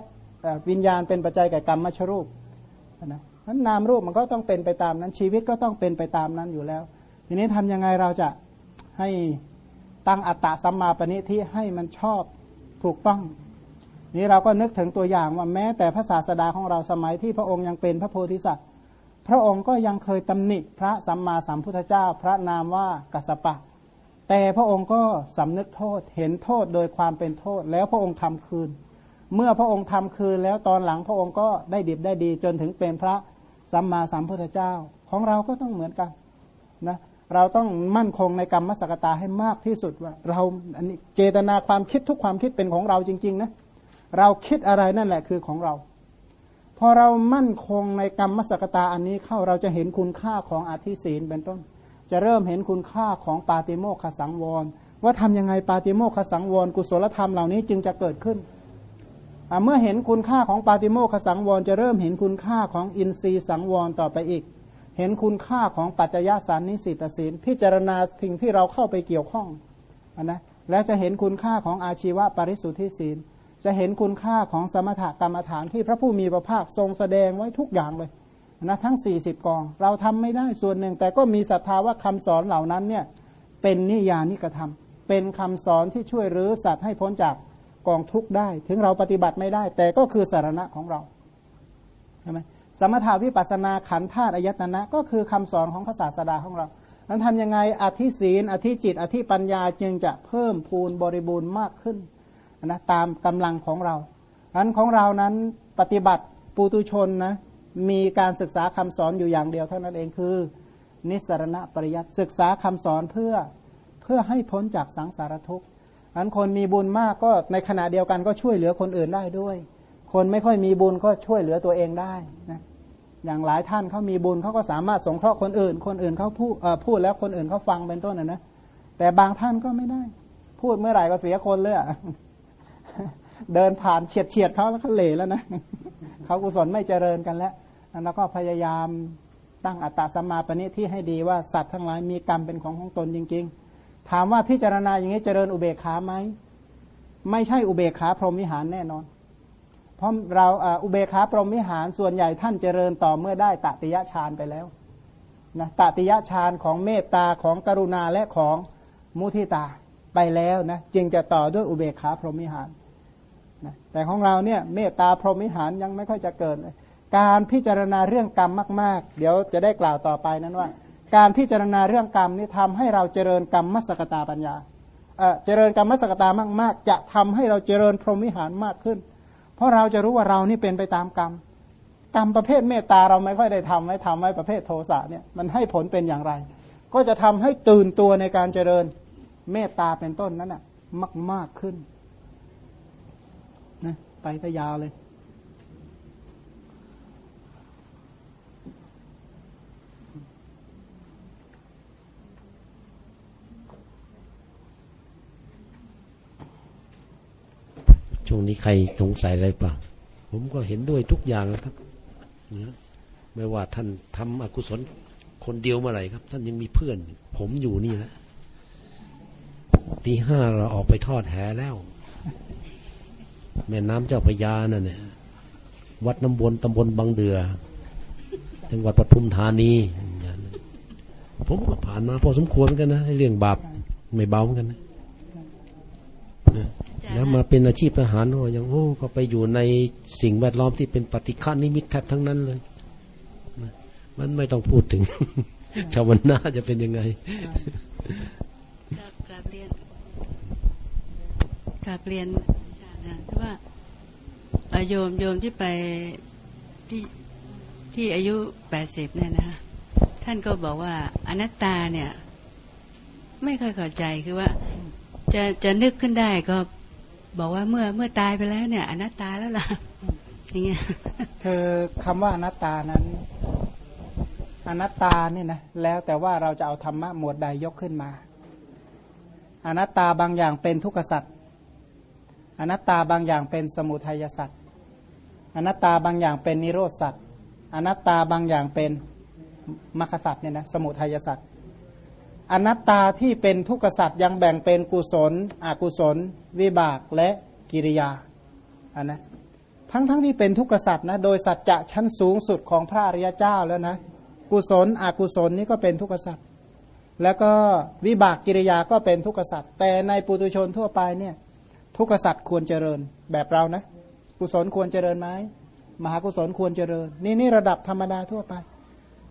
Speaker 1: วิญญาณเป็นปัจจัยแก่กรรมมชรูปนะนั้นนามรูปมันก็ต้องเป็นไปตามนั้นชีวิตก็ต้องเป็นไปตามนั้นอยู่แล้ว ทีนี้ทํำยังไงเราจะให้ตั้งอัตตะสัมมาปณิที่ให้มันชอบถูกต้องนี้เราก็นึกถึงตัวอย่างว่าแม้แต่พระศาสดาของเราสมัยที่พระองค์ยังเป็นพระโพธิสัตว์ พระองค์ก็ยังเคยตำหนิพระสัมมาสัมพุทธเจ้า พระนามว่ากัสสปะ แต่พระองค์ก็สำนึกโทษเห็นโทษโดยความเป็นโทษ แล้วพระองค์ทำคืน เมื่อพระองค์ทำคืนแล้วตอนหลังพระองค์ก็ได้ดิบได้ดี จนถึงเป็นพระสัมมาสัมพุทธเจ้า ของเราก็ต้องเหมือนกันนะเราต้องมั่นคงในกรรมสกตาให้มากที่สุดว่า เราอันนี้เจตนาความคิดทุกความคิดเป็นของเราจริง ๆ นะเราคิดอะไรนั่นแหละคือของเราพอเรามั่นคงในกรรมสกตาอันนี้เข้าเราจะเห็นคุณค่าของอธิศีลเป็นต้น จะเริ่มเห็นคุณค่าของปาติโมกขสังวร ว่าทำยังไงปาติโมกขสังวร กุศลธรรมเหล่านี้จึงจะเกิดขึ้น เมื่อเห็นคุณค่าของปาติโมคสังวร จะเริ่มเห็นคุณค่าของอินทรีย์สังวรต่อไปอีก เห็นคุณค่าของปัจจยสารนิสิตศีลพิจารณาสิ่งที่เราเข้าไปเกี่ยวข้องนะและจะเห็นคุณค่าของอาชีวะปริสุทธิศีล จะเห็นคุณค่าของสมถกรรมฐานที่พระผู้มีพระภาคทรงแสดงไว้ทุกอย่างเลย นะทั้ง 40 กอง เราทำไม่ได้ส่วนหนึ่ง แต่ก็มีศรัทธาว่าคำสอนเหล่านั้นเนี่ยเป็นนิยานิกระทำเป็นคำสอนที่ช่วยรื้อสัตว์ให้พ้นจากกองทุกข์ได้ ถึงเราปฏิบัติไม่ได้ แต่ก็คือสารณะของเราใช่ไหมสมถาวิปัสนาขันธาตุอายตนะ ก็คือคำสอนของพระศาสดาของเรานั้นทำยังไงอธิศีลอธิจิต อธิปัญญาจึงจะเพิ่มพูนบริบูรณ์มากขึ้นนะตามกำลังของเราอันของเรานั้นปฏิบัติปุตุชนนะ มีการศึกษาคำสอนอยู่อย่างเดียวเท่านั้นเองคือ นิสรณปริยัติศึกษาคำสอนเพื่อเพื่อให้พ้นจากสังสารทุกข์อันคนมีบุญมากก็ในขณะเดียวกันก็ช่วยเหลือคนอื่นได้ด้วย คนไม่ค่อยมีบุญก็ช่วยเหลือตัวเองได้นะอย่างหลายท่านเขามีบุญเขาก็สามารถสงเคราะห์คนอื่น คนอื่นเขาพูดพูดแล้วคนอื่นเขาฟังเป็นต้นนะนะแต่บางท่านก็ไม่ได้ พูดเมื่อไหร่ก็เสียคนเลยเดินผ่านเฉียดเฉียดเขาแล้วเขาเหล่แล้วนะ เขากุศลไม่เจริญกันแล้วแล้วก็พยายามตั้งอัตตาสมาปณิที่ให้ดีว่าสัตว์ทั้งหลายมีกรรมเป็นของของตนจริง ๆ ถามว่าพิจารณาอย่างนี้เจริญอุเบกขาไหมไม่ใช่อุเบกขาพรหมวิหารแน่นอน เพราะเราอุเบกขาพรหมวิหารส่วนใหญ่ท่านเจริญต่อเมื่อได้ตติยฌานไปแล้วนะตติยฌานของเมตตาของกรุณาและของมุทิตาไปแล้วนะจึงจะต่อด้วยอุเบกขาพรหมวิหาร นะแต่ของเราเนี่ยเมตตาพรหมิหารยังไม่ค่อยจะเกิดการพิจารณาเรื่องกรรมมาก ๆ เดี๋ยวจะได้กล่าวต่อไปนั้นว่า การพิจารณาเรื่องกรรมนี่ทำให้เราเจริญกรรมมสกตาปัญญาเจริญกรรมมสกตามาก ๆ จะทำให้เราเจริญพรหมิหารมากขึ้น เพราะเราจะรู้ว่าเรานี่เป็นไปตามกรรมกรรมประเภทเมตตาเราไม่ค่อยได้ทำไว้ทำไว้ประเภทโทสะเนี่ยมันให้ผลเป็นอย่างไร ก็จะทำให้ตื่นตัวในการเจริญเมตตาเป็นต้นนั้นน่ะมากมากขึ้น ไปซะยาวเลย
Speaker 2: ช่วงนี้ใครสงสัยอะไรเปล่า ผมก็เห็นด้วยทุกอย่างนะครับเนะไม่ว่าท่านทำอกุศลคนเดียวเมื่อไหร่ครับ ท่านยังมีเพื่อน ผมอยู่นี่แหละตีห้าเราออกไปทอดแหแล้ว แม่น้ำเจ้าพระยานั่นเนี่ยวัดน้ำวนตำบลบางเดือ จังหวัดปทุมธานีอย่างนั้นผมก็ผ่านมาพอสมควรเหมือนกันนะไอ้เรื่องบาปไม่เบาเหมือนกันนะนะแล้วมาเป็นอาชีพทหารโอ้ยังโอ้ก็ไปอยู่ในสิ่งแวดล้อมที่เป็นปฏิฆานิมิตแทบทั้งนั้นเลยนะมันไม่ต้องพูดถึง ชาวนาจะเป็นยังไง
Speaker 3: กราบเรียนกราบเรียนอาจารย์ นะว่าโยมโยมที่ไปที่ที่อายุแปดสิบเนี่ยนะคะท่านก็บอกว่าอนัตตาเนี่ย ไม่ค่อยเข้าใจคือว่า จะจะนึกขึ้นได้ก็บอกว่าเมื่อเมื่อตายไปแล้วเนี่ย อนัตตาแล้วล่ะอย่างเงี้ย
Speaker 1: คือคำว่าอนัตตานั้น อนัตตาเนี่ยนะแล้วแต่ว่าเราจะเอาธรรมะหมวดใดยกขึ้นมา อนัตตาบางอย่างเป็นทุกขสัตว์ อนัตตาบางอย่างเป็นสมุทัยสัตว์อนัตตาบางอย่างเป็นนิโรธสัตว์อนัตตาบางอย่างเป็นมรรคสัตว์เนี่ยนะสมุทัยสัตว์อนัตตาที่เป็นทุกขสัตว์ยังแบ่งเป็นกุศล อกุศล วิบากและกิริยาอันนะทั้งๆทที่เป็นทุกขสัตว์นะโดยสัจจะชั้นสูงสุดของพระอริยเจ้าแล้วนะกุศลอกุศลนี่ก็เป็นทุกขสัตว์แล้วก็วิบากกิริยาก็เป็นทุกขสัตว์แต่ในปุถุชนทั่วไปเนี่ย ทุกขสัตว์ควรเจริญแบบเรานะ กุศลควรเจริญไหมมหากุศลควรเจริญ นี่นี่ระดับธรรมดาทั่วไป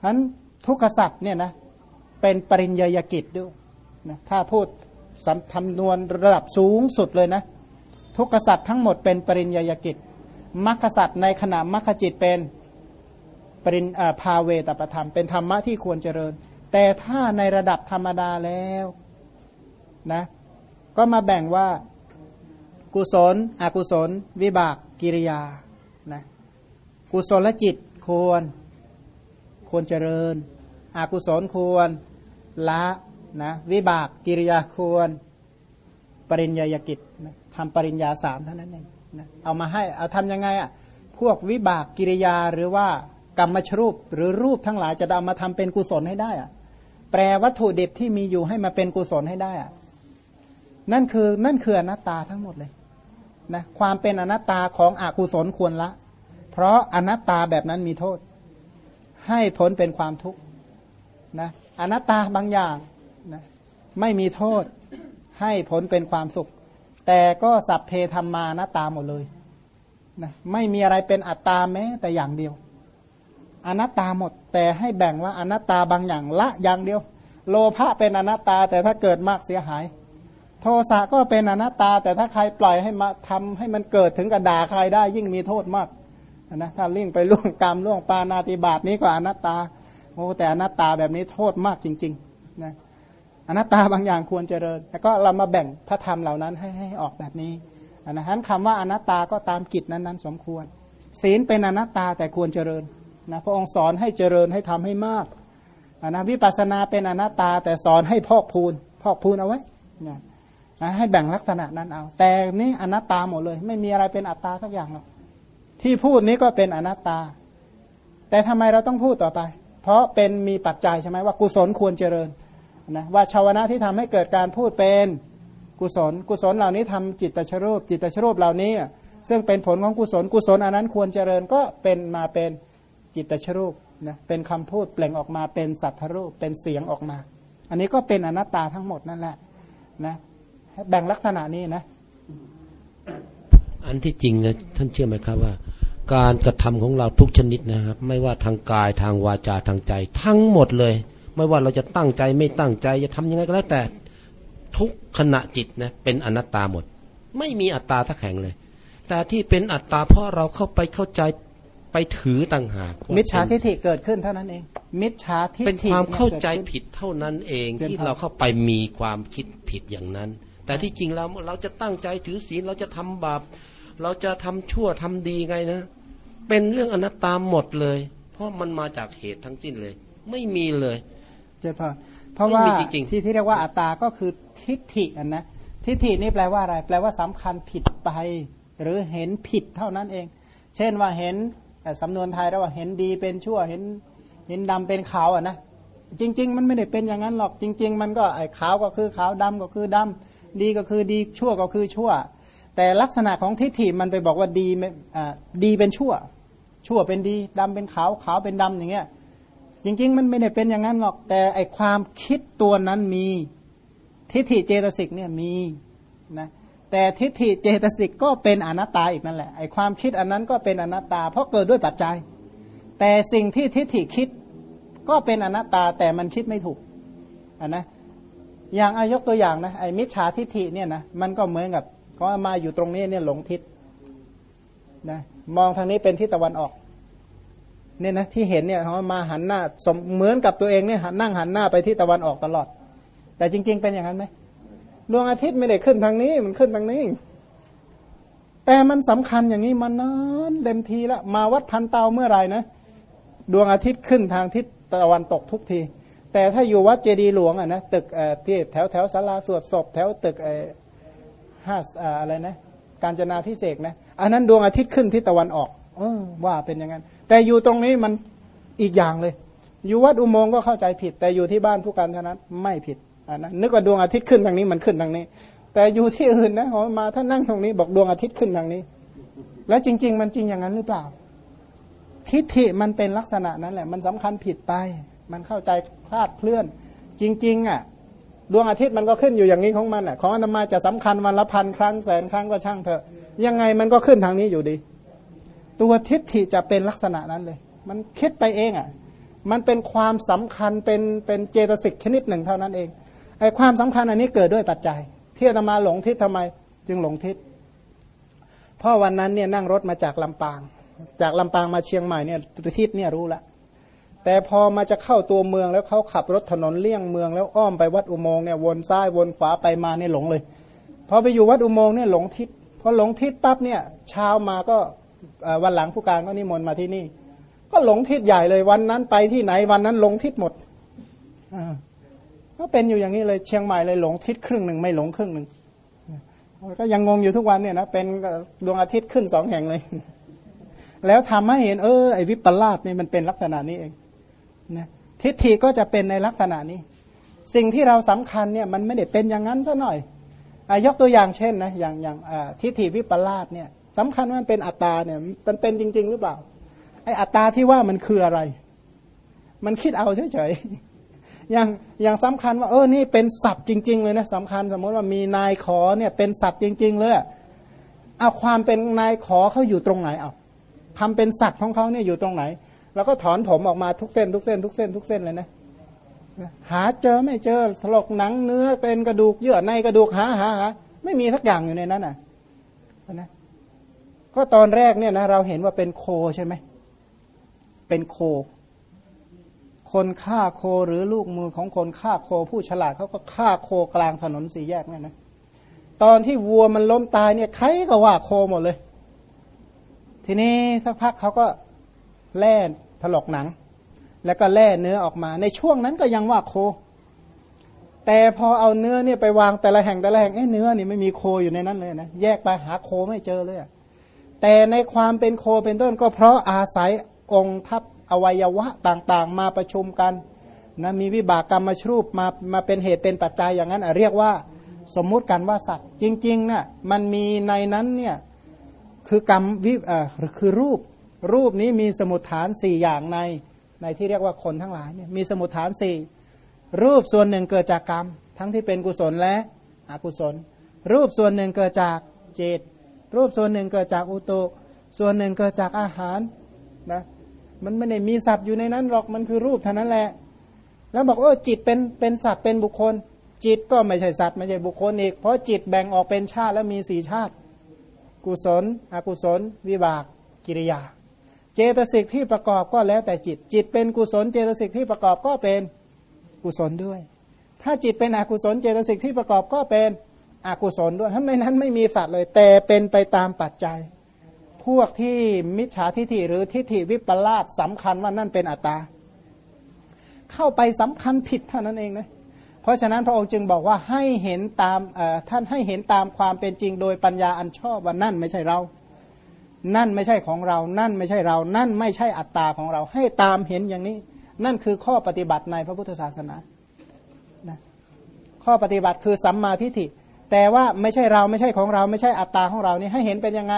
Speaker 1: ฉะนั้นทุกขสัตว์เนี่ยนะเป็นปริญญากิจด้วยนะถ้าพูดสำทำนวนระดับสูงสุดเลยนะ ทุกขสัตว์ทั้งหมดเป็นปริญญากิจมรรคสัตว์ในขณะมรรคจิตเป็นปรินอ่าภาเวตประธรรม เป็นธรรมะที่ควรเจริญ แต่ถ้าในระดับธรรมดาแล้วนะก็มาแบ่งว่า กุศล อกุศล วิบากกิริยานะกุศลจิตควร ควรเจริญ อกุศลควรละนะวิบากกิริยาควร ปริญญากิจนะทำปริญญาสามเท่านั้นเองนะเอามาให้เอาทำยังไงอะพวกวิบากกิริยาหรือว่ากรรมชรูปหรือรูปทั้งหลายจะเอามาทำเป็นกุศลให้ได้อะแปลวัตถุดิบที่มีอยู่ให้มาเป็นกุศลให้ได้อะนั่นคือนั่นคืออนัตตาทั้งหมดเลย นะความเป็นอนัตตาของอกุศลควรละ เพราะอนัตตาแบบนั้นมีโทษ ให้ผลเป็นความทุกข์นะอนัตตาบางอย่างนะไม่มีโทษ ให้ผลเป็นความสุข แต่ก็สัพเพธรรมานัตตาหมดเลยนะไม่มีอะไรเป็นอัตตาแม้แต่อย่างเดียว อนัตตาหมด แต่ให้แบ่งว่าอนัตตาบางอย่างละอย่างเดียว โลภะเป็นอนัตตาแต่ถ้าเกิดมากเสียหาย โทสะก็เป็นอนัตตา แต่ถ้าใครปล่อยให้มาทำให้มันเกิดถึงกระดาใครได้ยิ่งมีโทษมากนะถ้าลิ่งไปล่วงกรรมล่วงปานาติบาตนี้ก็อนัตตาโอ้แต่อนัตตาแบบนี้โทษมากจริงๆนะอนัตตาบางอย่างควรเจริญ แล้วก็เรามาแบ่งพระธรรมเหล่านั้นให้ให้ออกแบบนี้นะฮะคำว่าอนัตตาก็ตามกิจนั้นๆ สมควร ศีลเป็นอนัตตาแต่ควรเจริญนะพระองค์สอนให้เจริญให้ทำให้มากนะวิปัสสนาเป็นอนัตตาแต่สอนให้พอกพูนพอกพูนเอาไว้นะ ให้แบ่งลักษณะนั้นเอา แต่นี่อนัตตาหมดเลย ไม่มีอะไรเป็นอัตตาสักอย่างหรอกที่พูดนี้ก็เป็นอนัตตา แต่ทำไมเราต้องพูดต่อไป เพราะเป็นมีปัจจัยใช่ไหมว่ากุศลควรเจริญนะว่าชาวนะที่ทำให้เกิดการพูดเป็นกุศล กุศลเหล่านี้ทำจิตตชรูป จิตตชรูปเหล่านี้ ซึ่งเป็นผลของกุศลกุศลอันนั้นควรเจริญก็เป็นมาเป็นจิตตชรูปนะเป็นคำพูดเปล่งออกมาเป็นสัทธรูปเป็นเสียงออกมา อันนี้ก็เป็นอนัตตาทั้งหมดนั่นแหละนะ แบ่งลักษณะนี้นะ
Speaker 2: อันที่จริงนะท่านเชื่อไหมครับว่า การกระทำของเราทุกชนิดนะครับ ไม่ว่าทางกายทางวาจาทางใจ ทั้งหมดเลย ไม่ว่าเราจะตั้งใจไม่ตั้งใจจะทำยังไงก็แล้วแต่ ทุกขณะจิตนะเป็นอนัตตาหมด ไม่มีอัตตาสักแห่งเลย แต่ที่เป็นอัตตาเพราะเราเข้าไปเข้าใจไปถือต่างหากว่
Speaker 1: มิจฉา
Speaker 2: เป็น
Speaker 1: ทิฏฐิเกิดขึ้นเท่านั้นเอง มิจฉาทิฏฐิ
Speaker 2: เป็นความเข้าใจ
Speaker 1: นี่ยกิดขึ้น
Speaker 2: ผิดเท่านั้นเอง
Speaker 1: เจริญ
Speaker 2: ที่
Speaker 1: พร
Speaker 2: เราเข้าไปมีความคิดผิดอย่างนั้น แต่ที่จริงแล้วเราจะตั้งใจถือศีลเราจะทำบาป เราจะทำชั่วทำดีไงนะ เป็นเรื่องอนัตตาหมดเลย เพราะมันมาจากเหตุทั้งสิ้นเลย ไม่มีเลย
Speaker 1: เจริญพรเพราะว่า
Speaker 2: ไม่มีจริงๆ
Speaker 1: ที่ที่เรียกว่าอัตตาก็คือทิฏฐิอันนะทิฏฐินี่แปลว่าอะไร แปลว่าสำคัญผิดไป หรือเห็นผิดเท่านั้นเอง เช่นว่าเห็นแต่สำนวนไทยเรียกว่าเห็นดีเป็นชั่วเห็นเห็นดำเป็นขาวอะนะจริง ๆ มันไม่ได้เป็นอย่างนั้นหรอกจริง ๆ มันก็ไอ้ขาวก็คือขาวดำก็คือดำ ดีก็คือดีชั่วก็คือชั่ว แต่ลักษณะของทิฏฐิมันไปบอกว่าดีดีเป็นชั่ว ชั่วเป็นดีดำเป็นขาวขาวเป็นดำอย่างเงี้ยจริงๆ มันไม่ได้เป็นอย่างนั้นหรอกแต่ไอความคิดตัวนั้นมีทิฏฐิเจตสิกเนี่ยมีนะแต่ทิฏฐิเจตสิกก็เป็นอนัตตาอีกนั่นแหละไอความคิดอันนั้นก็เป็นอนัตตา เพราะเกิดด้วยปัจจัย แต่สิ่งที่ทิฏฐิคิดก็เป็นอนัตตาแต่มันคิดไม่ถูกอันนะ อย่างอายกตัวอย่างนะไอ้มิจฉาทิฐิเนี่ยนะมันก็เหมือนกับเขามาอยู่ตรงนี้เนี่ยหลงทิศนะมองทางนี้เป็นทิศตะวันออกเนี่ยนะที่เห็นเนี่ยเขามาหันหน้าสมเหมือนกับตัวเองเนี่ยหันนั่งหันหน้าไปที่ตะวันออกตลอด แต่จริง ๆ เป็นอย่างนั้นไหมดวงอาทิตย์ไม่ได้ขึ้นทางนี้มันขึ้นทางนี้ แต่มันสำคัญอย่างนี้มานานเต็มทีละมาวัดพันเตาเมื่อไหร่นะดวงอาทิตย์ขึ้นทางทิศตะวันตกทุกที แต่ถ้าอยู่วัดเจดีย์หลวงอะนะตึกที่แถวแถวศาลาสวดศพแถวตึกห้าอะไรนะการจนาพิเศษนะอันนั้นดวงอาทิตย์ขึ้นทิศตะวันออกออว่าเป็นอย่างนั้น แต่อยู่ตรงนี้มันอีกอย่างเลย อยู่วัดอุโมงค์ก็เข้าใจผิด แต่อยู่ที่บ้านผู้การเท่านั้นไม่ผิดอ่านะนึกว่าดวงอาทิตย์ขึ้นทางนี้มันขึ้นทางนี้ แต่อยู่ที่อื่นนะขามาถ้านั่งตรงนี้บอกดวงอาทิตย์ขึ้นทางนี้ แล้วจริง ๆ มันจริงอย่างนั้นหรือเปล่าทิฏฐิมันเป็นลักษณะนั้นแหละ มันสำคัญผิดไป มันเข้าใจคลาดเคลื่อน จริงๆอะดวงอาทิตย์มันก็ขึ้นอยู่อย่างนี้ของมันอะของอาตมาจะสำคัญวันละพันครั้งแสนครั้งก็ช่างเถอะยังไงมันก็ขึ้นทางนี้อยู่ดี ตัวทิฏฐิจะเป็นลักษณะนั้นเลย มันคิดไปเองอะมันเป็นความสำคัญเป็นเป็นเจตสิกชนิดหนึ่งเท่านั้นเองไอ้ความสำคัญอันนี้เกิดด้วยปัจจัย ที่อาตมาหลงทิศทำไม จึงหลงทิศเพราะวันนั้นเนี่ยนั่งรถมาจากลำปาง จากลำปางมาเชียงใหม่เนี่ยทิศเนี่ยรู้ละ แต่พอมาจะเข้าตัวเมืองแล้วเขาขับรถถนนเลี่ยงเมืองแล้วอ้อมไปวัดอุโมงค์เนี่ยวนซ้ายวนขวาไปมาเนี่ยหลงเลยพอไปอยู่วัดอุโมงค์เนี่ยหลงทิศพอหลงทิศปั๊บเนี่ยเช้ามาก็วันหลังผู้การก็นิมนต์มาที่นี่ ก็หลงทิศใหญ่เลยวันนั้นไปที่ไหนวันนั้นหลงทิศหมดก็เป็นอยู่อย่างนี้เลยเชียงใหม่เลยหลงทิศครึ่งหนึ่งไม่หลงครึ่งหนึ่งก็ยังงงอยู่ทุกวันเนี่ยนะเป็นดวงอาทิตย์ขึ้นสองแห่งเลย แล้วทำให้เห็นเออไอวิปลาสนี่ยมันเป็นลักษณะนี้เอง นะทิฏฐิก็จะเป็นในลักษณะนี้ สิ่งที่เราสำคัญเนี่ยมันไม่ได้เป็นอย่างนั้นซะหน่อยอยกตัวอย่างเช่นนะอย่างอย่างทิฏฐิวิปลาสเนี่ยสำคัญว่ามันเป็นอัตตาเนี่ยมันเป็นจริง ๆ หรือเปล่าไอ้อัตตาที่ว่ามันคืออะไร มันคิดเอาเฉยๆอย่างอย่างสำคัญว่าเออนี่เป็นสัตว์จริง ๆ เลยนะสำคัญสมมติว่ามีนายขอเนี่ยเป็นสัตว์จริง ๆ เลยเอาความเป็นนายขอเขาอยู่ตรงไหนเอาคำเป็นสัตว์ของเขาเนี่ยอยู่ตรงไหน แล้วก็ถอนผมออกมาทุกเส้น ทุกเส้น ทุกเส้น ทุกเส้นเลยนะหาเจอไม่เจอถลกหนังเนื้อเป็นกระดูกเยื่อในกระดูกหาหาหาไม่มีทักอย่างอยู่ในนั้นอะนะก็ตอนแรกเนี่ยนะเราเห็นว่าเป็นโคใช่ไหมเป็นโค คนฆ่าโคหรือลูกมือของคนฆ่าโคผู้ฉลาดเขาก็ฆ่าโคกลางถนนสี่แยกเนี่ยนะตอนที่วัวมันล้มตายเนี่ยใครก็ว่าโคหมดเลย ทีนี้สักพักเขาก็แล่ ถลอกหนัง แล้วก็แล่เนื้อออกมา ในช่วงนั้นก็ยังว่าโค แต่พอเอาเนื้อเนี่ยไปวางแต่ละแห่งแต่ละแห่งเอ้เนื้อนี่ไม่มีโคอยู่ในนั้นเลยนะแยกไปหาโคไม่เจอเลยแต่ในความเป็นโคเป็นต้นก็เพราะอาศัยองค์ทัพอวัยวะต่างๆ มาประชุมกันนะมีวิบากกรรมมาชรูปมามาเป็นเหตุเป็นปัจจัยอย่างนั้นอะเรียกว่าสมมุติกันว่าสัตว์จริงๆนะ่ะมันมีในนั้นเนี่ยคือกรรมวิอ่าคือรูป รูปนี้มีสมุทฐานสี่อย่างในในที่เรียกว่าคนทั้งหลายเนี่ยมีสมุทฐานสี่รูปส่วนหนึ่งเกิดจากกรรม ทั้งที่เป็นกุศลและอกุศล รูปส่วนหนึ่งเกิดจากเจตรูปส่วนหนึ่งเกิดจากอุตุส่วนหนึ่งเกิดจากอาหารนะมันไม่ได้มีสัตว์อยู่ในนั้นหรอกมันคือรูปเท่านั้นแหละ แล้วบอกเออจิตเป็นเป็นสัตว์เป็นบุคคล จิตก็ไม่ใช่สัตว์ไม่ใช่บุคคลอีก เพราะจิตแบ่งออกเป็นชาติแล้วมีสี่ชาติ กุศล อกุศล วิบาก กิริยา เจตสิกที่ประกอบก็แล้วแต่จิต จิตเป็นกุศลเจตสิกที่ประกอบก็เป็นกุศลด้วย ถ้าจิตเป็นอกุศลเจตสิกที่ประกอบก็เป็นอกุศลด้วยถ้าในนั้นไม่มีสัตว์เลย แต่เป็นไปตามปัจจัย พวกที่มิจฉาทิฏฐิหรือทิฏฐิวิปลาสสำคัญว่านั่นเป็นอัตตา เข้าไปสำคัญผิดเท่านั้นเองนะเพราะฉะนั้นพระองค์จึงบอกว่าให้เห็นตามท่านให้เห็นตามความเป็นจริงโดยปัญญาอันชอบว่านั่นไม่ใช่เรา นั่นไม่ใช่ของเรา นั่นไม่ใช่เรา นั่นไม่ใช่อัตตาของเรา ให้ตามเห็นอย่างนี้ นั่นคือข้อปฏิบัติในพระพุทธศาสนานะข้อปฏิบัติคือสัมมาทิฏฐิ แต่ว่าไม่ใช่เราไม่ใช่ของเรา ไม่ใช่อัตตาของเรานี่ให้เห็นเป็นยังไง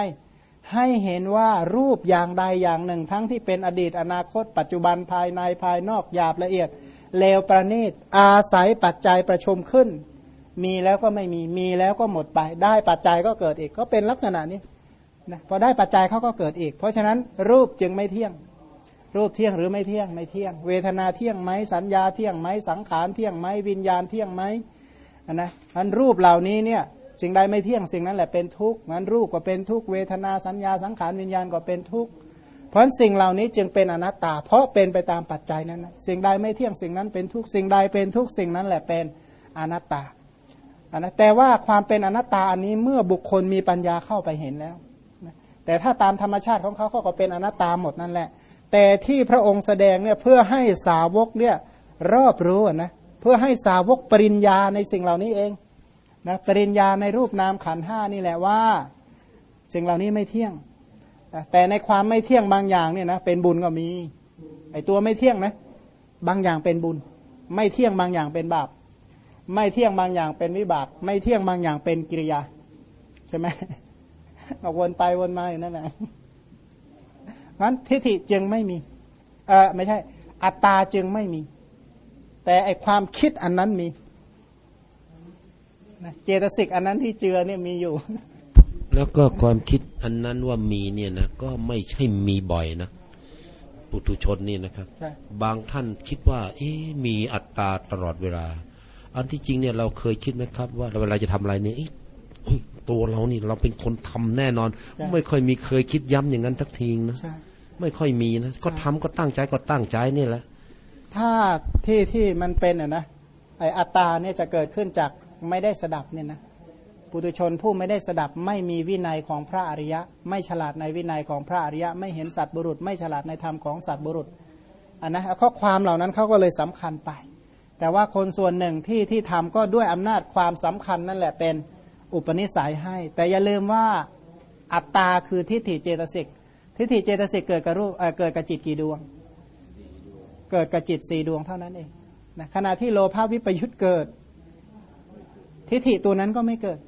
Speaker 1: ให้เห็นว่ารูปอย่างใดอย่างหนึ่ง ทั้งที่เป็นอดีตอนาคต ปัจจุบันภายในภายนอกหยาบละเอียดเลวประณีตอาศัยปัจจัยประชุมขึ้น มีแล้วก็ไม่มีมีแล้วก็หมดไป ได้ปัจจัยก็เกิดอีกก็เป็นลักษณะนี้ นะพอได้ปัจจัยเขาก็เกิดอีก เพราะฉะนั้นรูปจึงไม่เที่ยง รูปเที่ยงหรือไม่เที่ยงไม่เที่ยง เวทนาเที่ยงไหมสัญญาเที่ยงไหมสังขารเที่ยงไหมวิญญาณเที่ยงไหมนะอันรูปเหล่านี้เนี่ยสิ่งใดไม่เที่ยงสิ่งนั้นแหละเป็นทุกข์งั้นรูปก็เป็นทุกข์เวทนาสัญญาสังขารวิญญาณก็เป็นทุกข์เพราะสิ่งเหล่านี้จึงเป็นอนัตตา เพราะเป็นไปตามปัจจัยนั้นนะสิ่งใดไม่เที่ยงสิ่งนั้นเป็นทุกสิ่งใดเป็นทุกสิ่งนั้นแหละเป็นอนัตตาอันนะแต่ว่าความเป็นอนัตตาอันนี้เมื่อบุคคลมีปัญญาเข้าไปเห็นแล้ว แต่ถ้าตามธรรมชาติของเขาเขาก็เป็นอนัตตาหมดนั่นแหละ แต่ที่พระองค์แสดงเนี่ยเพื่อให้สาวกเนี่ยรอบรู้นะเพื่อให้สาวกปริญญาในสิ่งเหล่านี้เองนะปริญญาในรูปนามขันห้านี่แหละว่า สิ่งเหล่านี้ไม่เที่ยง แต่ในความไม่เที่ยงบางอย่างเนี่ยนะเป็นบุญก็มีไอตัวไม่เที่ยงนะบางอย่างเป็นบุญ ไม่เที่ยงบางอย่างเป็นบาป ไม่เที่ยงบางอย่างเป็นวิบาก ไม่เที่ยงบางอย่างเป็นกิริยาใช่ไหม ก็วนไปวนมาอย่างนั้นแหละงั้นทิฏฐิจึงไม่มี เออไม่ใช่ อัตตาจึงไม่มี แต่ไอความคิดอันนั้นมีเจตสิกอันนั้นที่เจือเนี่ยมีอยู่
Speaker 2: แล้วก็ความคิดอันนั้นว่ามีเนี่ยนะก็ไม่ใช่มีบ่อยนะปุถุชนนี่นะครับ บางท่านคิดว่า เอ๊มีอัตตาตลอดเวลา อันที่จริงเนี่ยเราเคยคิดไหมครับ ว่าเวลาจะทำอะไรเนี่ย ตัวเรานี่เราเป็นคนทำแน่นอน ไม่ค่อยมีเคยคิดย้ำอย่างนั้นทักทีนะไม่ค่อยมีนะก็ทำก็ตั้งใจก็ตั้งใจนี่แหละ
Speaker 1: ถ้าที่ที่มันเป็นอะนะไออัตตาเนี่ยจะเกิดขึ้นจากไม่ได้สดับเนี่ยนะปุถุชนผู้ไม่ได้สดับไม่มีวินัยของพระอริยะ ไม่ฉลาดในวินัยของพระอริยะ ไม่เห็นสัตว์บุรุษ ไม่ฉลาดในธรรมของสัตว์บุรุษอันนะข้อความเหล่านั้นเขาก็เลยสำคัญไป แต่ว่าคนส่วนหนึ่งที่ที่ทำก็ด้วยอำนาจความสำคัญนั่นแหละเป็น อุปนิสัยให้ แต่อย่าลืมว่าอัตตาคือทิฏฐิเจตสิกทิฏฐิเจตสิกเกิดกับรูปเกิดกับจิตกี่ดวง เกิดกับจิตสี่ดวงเท่านั้นเองนะขณะที่โลภะวิปยุตเกิด ทิฏฐิตัวนั้นก็ไม่เกิด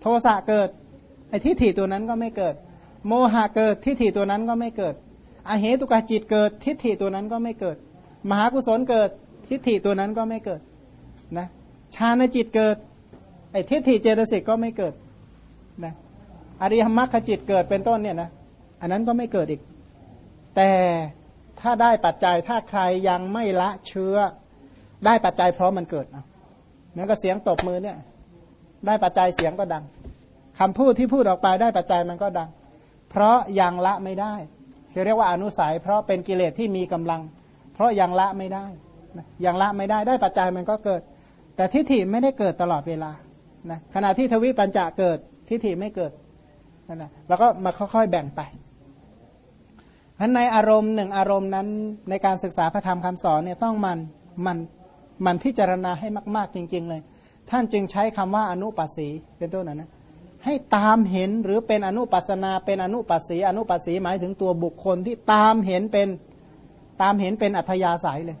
Speaker 1: โทสะเกิดไอ้ทิฏฐิตัวนั้นก็ไม่เกิด โมหะเกิดทิฏฐิตัวนั้นก็ไม่เกิดอเหตุกาจิตเกิด ทิฏฐิตัวนั้นก็ไม่เกิด มหากุศลเกิด ทิฏฐิตัวนั้นก็ไม่เกิดนะฌานจิตเกิด ไอ้ทิฏฐิเจตสิกก็ไม่เกิดนะอริยมรรคจิตเกิดเป็นต้นเนี่ยนะอันนั้นก็ไม่เกิดอีก แต่ถ้าได้ปัจจัยถ้าใครยังไม่ละเชื้อ ได้ปัจจัยพร้อมมันเกิดนะนั่นก็เสียงตบมือเนี่ย ได้ปัจจัยเสียงก็ดังคำพูดที่พูดออกไปได้ปัจจัยมันก็ดัง เพราะยังละไม่ได้เรียกว่าอนุสัย เพราะเป็นกิเลสที่มีกำลัง เพราะยังละไม่ได้ยังละไม่ได้ได้ปัจจัยมันก็เกิด แต่ทิฏฐิไม่ได้เกิดตลอดเวลา นะขณะที่ทวิปัญจะเกิดทิฏฐิไม่เกิดนั่นแหละแล้วก็มาค่อยๆแบ่งไปฉะนั้นในอารมณ์หนึ่งอารมณ์นั้นในการศึกษาพระธรรมคำสอนเนี่ยต้องมันมันมันพิจารณาให้มากๆจริง ๆ เลย ท่านจึงใช้คำว่าอนุปัสสีเป็นต้นนะนะให้ตามเห็นหรือเป็นอนุปัสนาเป็นอนุปัสสีอนุปัสสีหมายถึงตัวบุคคลที่ตามเห็นเป็นตามเห็นเป็นอัธยาศัยเลย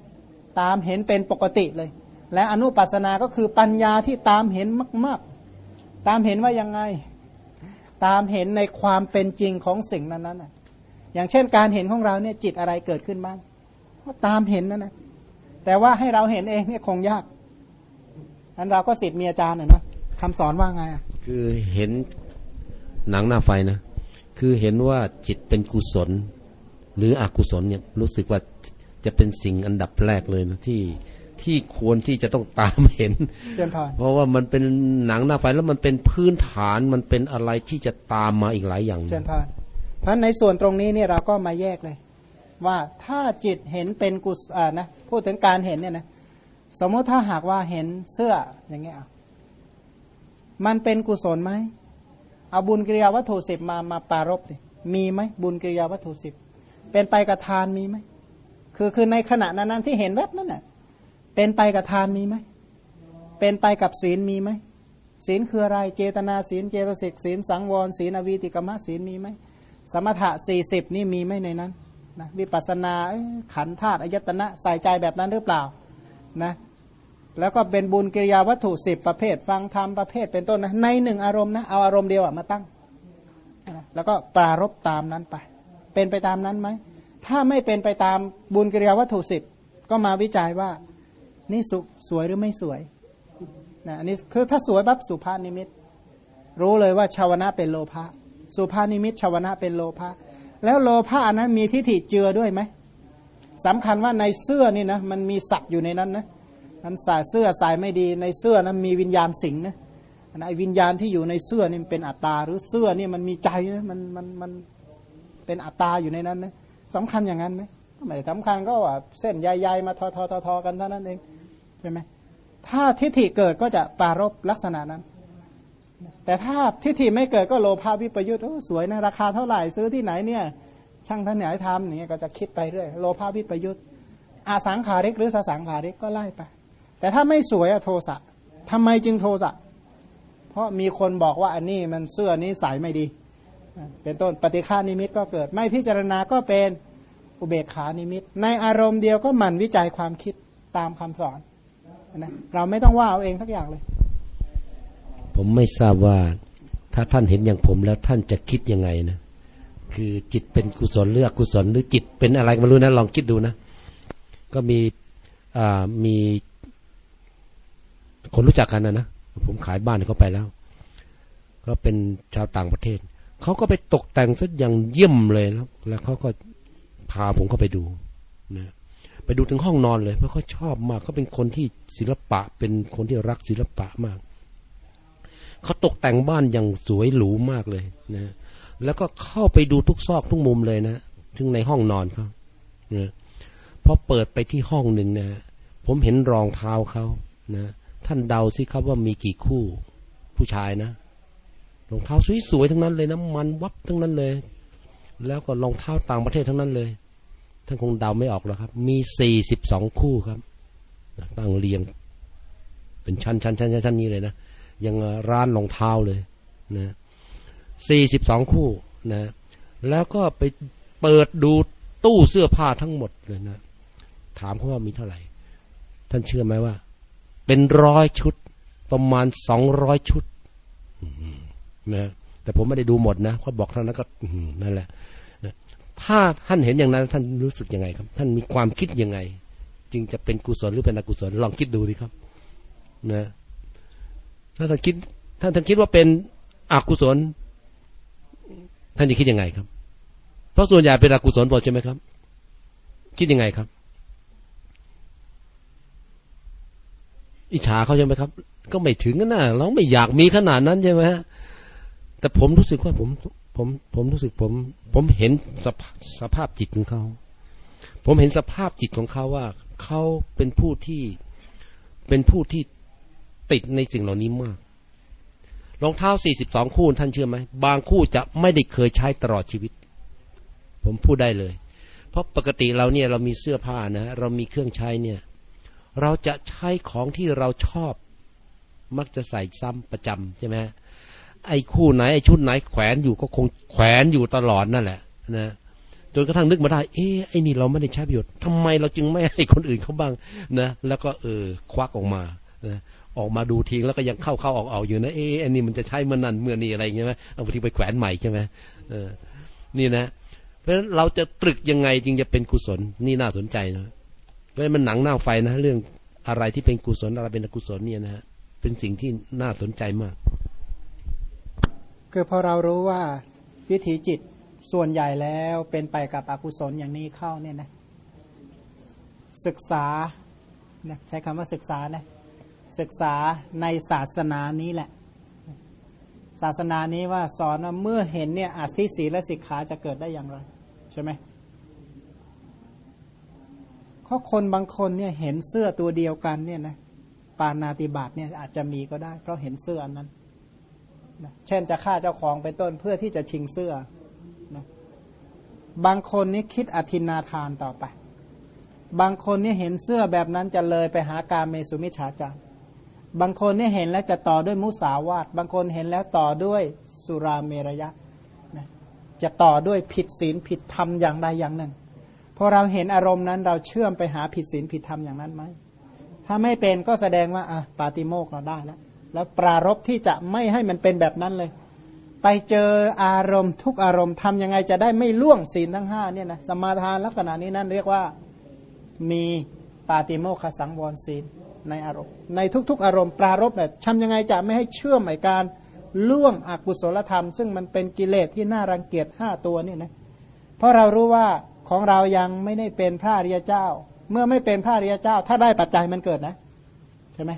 Speaker 1: ตามเห็นเป็นปกติเลย และอนุปัสนาก็คือปัญญาที่ตามเห็นมาก ๆ ตามเห็นว่ายังไง ตามเห็นในความเป็นจริงของสิ่งนั้นนั้นอย่างเช่นการเห็นของเราเนี่ยจิตอะไรเกิดขึ้นบ้างก็ตามเห็นนั่นนะแต่ว่าให้เราเห็นเองเนี่ยคงยากอันเราก็สิทธิ์มีอาจารย์นะคำสอนว่าไง
Speaker 2: คือเห็นหนังหน้าไฟนะคือเห็นว่าจิตเป็นกุศล หรืออกุศลเนี่ยรู้สึกว่าจะเป็นสิ่งอันดับแรกเลยนะที่ ที่ควรที่จะต้องตามเห็น เพราะว่ามันเป็นหนังหน้าไฟแล้วมันเป็นพื้นฐานมันเป็นอะไรที่จะตามมาอีกหลายอย่าง
Speaker 1: เจนพานเพราะในส่วนตรงนี้เนี่ยเราก็มาแยกเลย ว่าถ้าจิตเห็นเป็นกุศลนะพูดถึงการเห็นเนี่ยนะสมมติถ้าหากว่าเห็นเสื้ออย่างเงี้ยมันเป็นกุศลไหมเอาบุญกิริยาวัตถุสิบมามาปรารบสิมีไหมบุญกิริยาวัตถุสิบเป็นไปกับทานมีไหมคือคือในขณะนั้นๆที่เห็นแวบนั้นน่ะ เป็นไปกับทานมีไหม เป็นไปกับศีลมีไหม ศีลคืออะไร เจตนาศีล เจตสิกศีล สังวรศีลอวีติกมะศีลมีไหม สมถะสี่สิบนี่มีไหมในนั้นนะวิปัสสนาขันธาตุอายตนะใส่ใจแบบนั้นหรือเปล่านะแล้วก็เป็นบุญกิริยาวัตถุสิบประเภท ฟังธรรมประเภทเป็นต้นนะในหนึ่งอารมณ์นะเอาอารมณ์เดียวมาตั้งนะแล้วก็ปรารบตามนั้นไป เป็นไปตามนั้นไหม ถ้าไม่เป็นไปตามบุญกิริยาวัตถุสิบก็มาวิจัยว่า นี่สุสวยหรือไม่สวยนะอันนี้คือถ้าสวยปั๊บสุภานิมิต รู้เลยว่าชาวนะเป็นโลภะสุภานิมิตชาวนะเป็นโลภะแล้วโลภะนั้นมีทิฏฐิเจือด้วยไหมสำคัญว่าในเสื้อนี่นะมันมีสัตว์อยู่ในนั้นนะมันใส่เสื้อใส่ไม่ดีในเสื้อนั้นมีวิญญาณสิงนะไอ้วิญญาณที่อยู่ในเสื้อนี่เป็นอัตตา หรือเสื้อนี่มันมีใจนะมันมันมันเป็นอัตตาอยู่ในนั้นนะสำคัญอย่างนั้นไหมไม่สำคัญก็ว่าเส้นใยๆมาทอทอทอทอกันเท่านั้นเอง ใช่ไหมถ้าทิฏฐิเกิดก็จะปารบลักษณะนั้น แต่ถ้าทิฏฐิไม่เกิดก็โลภะวิปยุทธ์สวยนะราคาเท่าไหร่ซื้อที่ไหนเนี่ย ช่างท่านไหนทำอย่างเงี้ยก็จะคิดไปเรื่อยโลภะวิปยุทธ์อาสังขาริกหรือสสังขาริกก็ไล่ไป แต่ถ้าไม่สวยอะโทสะทำไมจึงโทสะเพราะมีคนบอกว่าอันนี้มันเสื้อนี้ใส่ไม่ดี เป็นต้นปฏิฆานิมิตก็เกิด ไม่พิจารณาก็เป็นอุเบกขานิมิต ในอารมณ์เดียวก็หมั่นวิจัยความคิดตามคำสอน นะเราไม่ต้องว่าเอาเองทักอย่างเลย
Speaker 2: ผมไม่ทราบว่าถ้าท่านเห็นอย่างผมแล้วท่านจะคิดยังไงนะคือจิตเป็นกุศลหรืออกุศลหรือจิตเป็นอะไรก็ไม่รู้นะลองคิดดูนะ ก็มีมีคนรู้จักกันนะนะผมขายบ้านเขาไปแล้ว ก็เป็นชาวต่างประเทศเขาก็ไปตกแต่งซะอย่างเยี่ยมเลยแล้ว แล้วเขาก็พาผมเข้าไปดูนะ ไปดูถึงห้องนอนเลย เพราะเขาชอบมากเขาเป็นคนที่ศิลปะ เป็นคนที่รักศิลปะมากเขาตกแต่งบ้านอย่างสวยหรูมากเลยนะแล้วก็เข้าไปดูทุกซอกทุกมุมเลยนะถึงในห้องนอนเขานะพอเปิดไปที่ห้องหนึ่งนะ ผมเห็นรองเท้าเขานะท่านเดาสิครับว่ามีกี่คู่ ผู้ชายนะรองเท้าสวยๆทั้งนั้นเลยนะมันวับทั้งนั้นเลย แล้วก็รองเท้าต่างประเทศทั้งนั้นเลย ท่านคงเดาไม่ออกแล้วครับ มีสี่สิบสองคู่ครับตั้งเรียง เป็นชั้นชั้นชั้นชั้นนี้เลยนะยังร้านรองเท้าเลยนะสี่สิบสองคู่นะ แล้วก็ไปเปิดดูตู้เสื้อผ้าทั้งหมดเลยนะ ถามเขาว่ามีเท่าไหร่ ท่านเชื่อไหมว่า เป็นร้อยชุด ประมาณสองร้อยชุดนะแต่ผมไม่ได้ดูหมดนะเขาบอกเท่านั้นก็นั่นแหละ ถ้าท่านเห็นอย่างนั้น ท่านรู้สึกยังไงครับ ท่านมีความคิดยังไง จึงจะเป็นกุศลหรือเป็นอกุศลลองคิดดูดิครับ นะ ถ้าท่านคิดถ้าท่านคิดว่าเป็นอกุศล ท่านจะคิดยังไงครับ เพราะส่วนใหญ่เป็นอกุศลหมดใช่ไหมครับ คิดยังไงครับ อิจฉาเขาใช่ไหมครับ ก็ไม่ถึงนะเราไม่อยากมีขนาดนั้นใช่ไหมแต่ผมรู้สึกว่าผม ผมผมรู้สึกผม ผมเห็นสภสภาพจิตของเขา ผมเห็นสภาพจิตของเขาว่าเขาเป็นผู้ที่เป็นผู้ที่ติดในสิ่งเหล่านี้มากรองเท้าสี่สิบสองคู่ท่านเชื่อไหม บางคู่จะไม่ได้เคยใช้ตลอดชีวิต ผมพูดได้เลย เพราะปกติเราเนี่ยเรามีเสื้อผ้านะ เรามีเครื่องใช้เนี่ย เราจะใช้ของที่เราชอบ มักจะใส่ซ้ำประจำใช่ไหม ไอ้คู่ไหนไอ้ชุดไหนแขวนอยู่ก็คงแขวนอยู่ตลอดนั่นแหละนะจนกระทั่งนึกมาได้ เอ๊ไอ้นี่เราไม่ได้ใช้ประโยชน์ทำไมเราจึงไม่ให้คนอื่นเขาบ้างนะแล้วก็เออควักออกมานะออกมาดูทิ้งแล้วก็ยังเข้าเข้าออกออกอยู่นะเอ๊ไอ้นี่มันจะใช้เมื่อนั้นเมื่อนี้อะไรอย่างเงี้ยไหมเอาไปทิ้งไปแขวนใหม่ใช่ไหมเออ นี่นะ เพราะฉะนั้นเราจะตรึกยังไงจึงจะเป็นกุศลนี่น่าสนใจนะเพราะมันหนังหน้าไฟนะ เรื่องอะไรที่เป็นกุศลอะไรเป็นอกุศลเนี่ยนะเป็นสิ่งที่น่าสนใจมาก
Speaker 1: คือพอเรารู้ว่าวิถีจิตส่วนใหญ่แล้วเป็นไปกับอกุศลอย่างนี้เข้าเนี่ยนะศึกษาใช้คำว่าศึกษานะศึกษาในศาสนานี้แหละ ศาสนานี้ว่าสอนว่าเมื่อเห็นเนี่ยอาทิศีและสิกขาจะเกิดได้อย่างไร ใช่ไหมเพราะคนบางคนเนี่ยเห็นเสื้อตัวเดียวกันเนี่ยนะปานาติบาตเนี่ยอาจจะมีก็ได้ เพราะเห็นเสื้ออันนั้น นะเช่นจะฆ่าเจ้าของเป็นต้นเพื่อที่จะชิงเสื้อนะบางคนนี่คิดอธินาทานต่อไป บางคนนี่เห็นเสื้อแบบนั้นจะเลยไปหาการเมสุมิชาจารบางคนนี่เห็นแล้วจะต่อด้วยมุสาวาทบางคนเห็นแล้วต่อด้วยสุราเมรยะนะจะต่อด้วยผิดศีลผิดธรรมอย่างใดอย่างหนึ่งพอเราเห็นอารมณ์นั้นเราเชื่อมไปหาผิดศีลผิดธรรมอย่างนั้นไหมถ้าไม่เป็นก็แสดงว่าอะปาติโมกเราได้แล้ว แล้วปรารบที่จะไม่ให้มันเป็นแบบนั้นเลย ไปเจออารมณ์ทุกอารมณ์ทำยังไงจะได้ไม่ล่วงศีลทั้งห้าเนี่ยนะสมาทานลักษณะนี้นั่นเรียกว่ามีปาติโมกขสังวรศีลในอารมณ์ ในทุก ๆ อารมณ์ปรารบเนี่ยทำยังไงจะไม่ให้เชื่อมไอการล่วงอกุศลธรรม ซึ่งมันเป็นกิเลสที่น่ารังเกียจห้าตัวเนี่ยนะเพราะเรารู้ว่าของเรายังไม่ได้เป็นพระอริยเจ้า เมื่อไม่เป็นพระอริยเจ้า ถ้าได้ปัจจัยมันเกิดนะ ใช่ไหม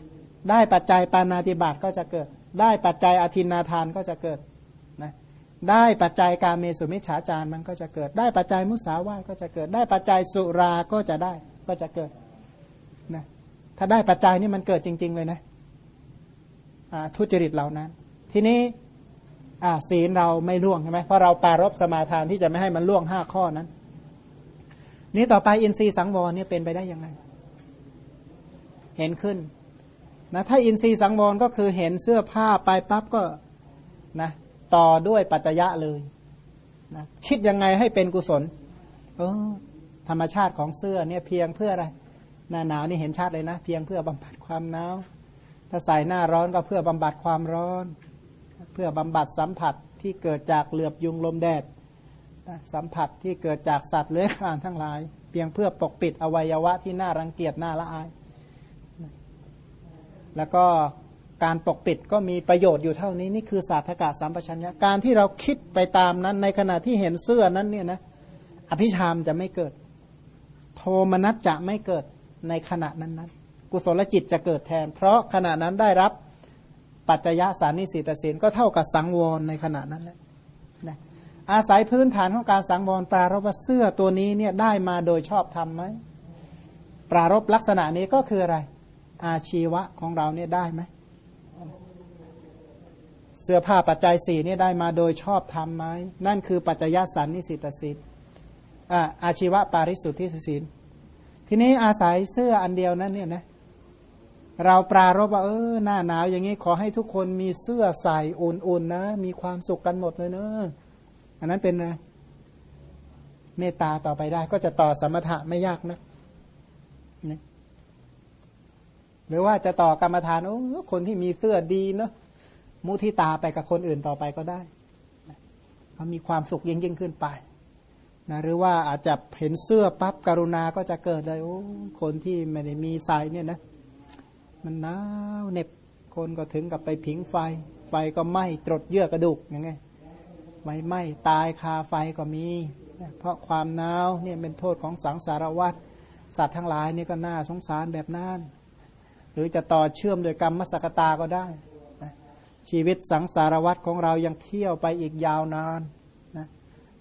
Speaker 1: ได้ปัจจัยปานาติบาตก็จะเกิด ได้ปัจจัยอธินาทานก็จะเกิดนะได้ปัจจัยการเมสุมิฉาจารมันก็จะเกิด ได้ปัจจัยมุสาวาทก็จะเกิด ได้ปัจจัยสุราก็จะได้ก็จะเกิดนะถ้าได้ปัจจัยนี่มันเกิดจริง ๆ เลยนะทุจริตเหล่านั้น ทีนี้ศีลเราไม่ล่วงใช่ไหมเพราะเราปารบสมาทานที่จะไม่ให้มันล่วงห้าข้อนั้น นี้ต่อไปอินทรีย์สังวรเนี่ยเป็นไปได้ยังไง เห็นขึ้น นะถ้าอินทรีย์สังวรก็คือเห็นเสื้อผ้าไปปั๊บก็นะต่อด้วยปัจจยะเลยนะคิดยังไงให้เป็นกุศลเออธรรมชาติของเสื้อเนี่ยเพียงเพื่ออะไร หน้าหนาวนี่เห็นชัดเลยนะ เพียงเพื่อบำบัดความหนาวถ้าใส่หน้าร้อนก็เพื่อบำบัดความร้อน เพื่อบำบัดสัมผัสที่เกิดจากเหลือบยุงลมแดดสัมผัสที่เกิดจากสัตว์เลื้อยคลานทั้งหลาย เพียงเพื่อปกปิดอวัยวะที่น่ารังเกียจน่าละอาย แล้วก็การปกปิดก็มีประโยชน์อยู่เท่านี้ นี่คือศาสตกาสัมปชัญญะการที่เราคิดไปตามนั้น ในขณะที่เห็นเสื้อนั้นเนี่ยนะอภิชามจะไม่เกิด โทมนัสจะไม่เกิดในขณะนั้นนั้นกุศลจิตจะเกิดแทน เพราะขณะนั้นได้รับปัจจยสานิสิตศีลก็เท่ากับสังวรในขณะนั้นแหละนะอาศัยพื้นฐานของการสังวรปรารบเสื้อตัวนี้เนี่ยได้มาโดยชอบทำไหมปรารบลักษณะนี้ก็คืออะไร อาชีวะของเราเนี่ยได้ไหม เสื้อผ้าปัจจัยสี่นี่ได้มาโดยชอบทำไหมนั่นคือปัจจยสันนิสิตสิทธิ์อาชีวะปาริสุทธิสินทีนี้อาศัยเสื้ออันเดียวนั้นเนี่ยนะเราปรารบว่าเออหน้าหนาวอย่างนี้ขอให้ทุกคนมีเสื้อใส่อุ่นๆนะ มีความสุขกันหมดเลยเนอะอันนั้นเป็นนะเมตตาต่อไปได้ก็จะต่อสมถะไม่ยากนะ หรือว่าจะต่อกรรมฐานโอ้คนที่มีเสื้อดีเนาะมุทิตาไปกับคนอื่นต่อไปก็ได้เขามีความสุขยิ่งยิ่งขึ้นไปนะหรือว่าอาจจะเห็นเสื้อปั๊บกรุณาก็จะเกิดเลยโอ้คนที่ไม่ได้มีสายเนี่ยนะ มันหนาวเหน็บคนก็ถึงกับไปผิงไฟ ไฟก็ไหม้ตรดเยื่อกระดูกยังไงไม่ไหม้ตายคาไฟก็มี เพราะความหนาวเนี่ยเป็นโทษของสังสารวัฏสัตว์ทั้งหลายนี่ก็น่าสงสารแบบนั้น รือจะต่อเชื่อมโดยกรรมมสกตาก็ได้ชีวิตสังสารวัฏของเรายังเที่ยวไปอีกยาวนานนะ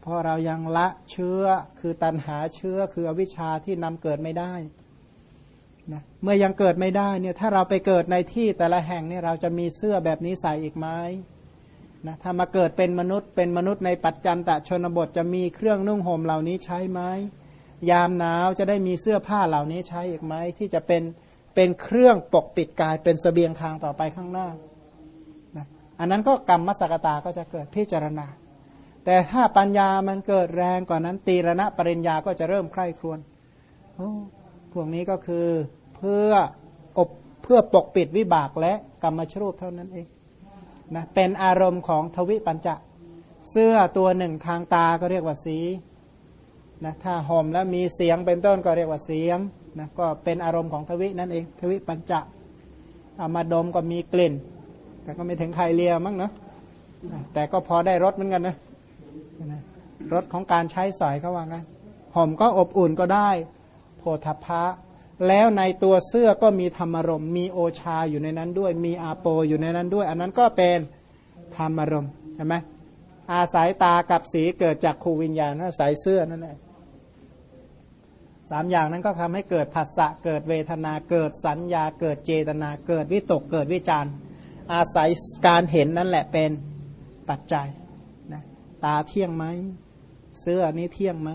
Speaker 1: เพราะเรายังละเชื้อคือตันหาเชื้อคืออวิชชาที่นำเกิดไม่ได้นะเมื่อยังเกิดไม่ได้เนี่ยถ้าเราไปเกิดในที่แต่ละแห่งเนี่ยเราจะมีเสื้อแบบนี้ใส่อีกไหมนะถ้ามาเกิดเป็นมนุษย์เป็นมนุษย์ในปัจจันตชนบทจะมีเครื่องนุ่งห่มเหล่านี้ใช้ไหมยามหนาวจะได้มีเสื้อผ้าเหล่านี้ใช้อีกไหมที่จะเป็น เป็นเครื่องปกปิดกายเป็นสเสบียงทางต่อไปข้างหน้านะอันนั้นก็กรรมมสกตาก็จะเกิดพิจารณา แต่ถ้าปัญญามันเกิดแรงกว่านั้น ตีรณะปริญญาก็จะเริ่มใคร่ครวญพวกนี้ก็คือเพื่ออบเพื่อปกปิดวิบากและกรรมชรูปเท่านั้นเองนะเป็นอารมณ์ของทวิปัญจะเสื้อตัวหนึ่งทางตาก็เรียกว่าสีนะถ้าห่มแล้วมีเสียงเป็นต้นก็เรียกว่าเสียง นะก็เป็นอารมณ์ของทวินั่นเองทวิปัญจะเอามาดมก็มีกลิ่น แต่ก็ไม่ถึงใครเลียมั้งเนาะแต่ก็พอได้รสเหมือนกันนะรสของการใช้สอยเขาว่างั้นห่มก็อบอุ่นก็ได้ โพธพะ แล้วในตัวเสื้อก็มีธรรมรม มีโอชาอยู่ในนั้นด้วย มีอาโปอยู่ในนั้นด้วย อันนั้นก็เป็นธรรมรมใช่ไหมอาศัยตากับสีเกิดจากคูวิญญาณอาศัยเสื้อนั่นแหละ สามอย่างนั้นก็ทำให้เกิดผัสสะเกิดเวทนาเกิดสัญญา เกิดเจตนา เกิดวิตกเกิดวิจารอาศัยการเห็นนั่นแหละเป็นปัจจัยนะตาเที่ยงไหมเสื้อนี้เที่ยงไหม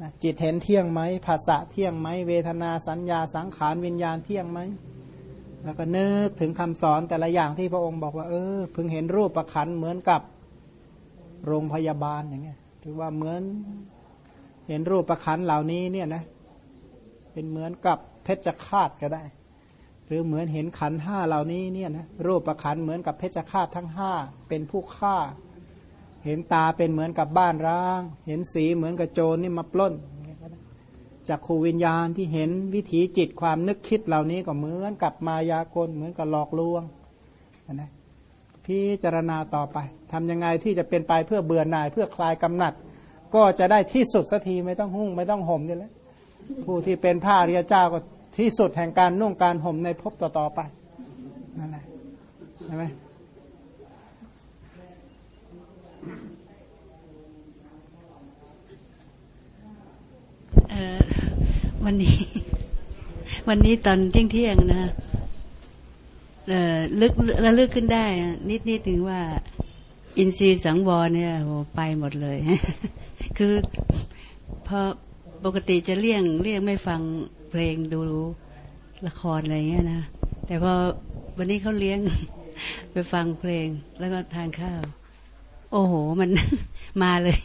Speaker 1: นะจิตเห็นเที่ยงไหมภาษะเที่ยงไหมเวทนาสัญญาสังขารวิญญาณเที่ยงไหมแล้วก็นึกถึงคำสอนแต่ละอย่างที่พระองค์บอกว่าเออเพิ่งเห็นรูปประคันเหมือนกับโรงพยาบาลอย่างเงี้ยถือว่าเหมือน เห็นรูปประคันเหล่านี้เนี่ยนะเป็นเหมือนกับเพชฌฆาตก็ได้ หรือเหมือนเห็นขันห้าเหล่านี้เนี่ยนะรูปประคันเหมือนกับเพชฌฆาตทั้งห้าเป็นผู้ฆ่า เห็นตาเป็นเหมือนกับบ้านร้าง เห็นสีเหมือนกับโจรนี่มาปล้นจากขูวิญญาณที่เห็นวิถีจิตความนึกคิดเหล่านี้ก็เหมือนกับมายากลเหมือนกับหลอกลวงนะพิจารณาต่อไปทำยังไงที่จะเป็นไปเพื่อเบื่อหน่ายเพื่อคลายกำหนัด ก็จะได้ที่สุดสักทีไม่ต้องหุ้งไม่ต้องห่มนี่แหละผู้ที่เป็นพระอริยเจ้าก็ที่สุดแห่งการนุ่งการห่มในภพต่อๆไปนั่นแหละใช่ไหม
Speaker 3: วันนี้ วันนี้ตอนเที่ยงเที่ยงๆนะเออลึกระลึกขึ้นได้นะนิดนิดถึงว่า อินทรีย์สังวรเนี่ยโหไปหมดเลย คือพอปกติจะเลี่ยงเลี่ยงไม่ฟังเพลงดูละครอะไรเงี้ยนะแต่พอวันนี้เขาเลี้ยงไปฟังเพลง แล้วก็ทานข้าว โอ้โหมันมาเลย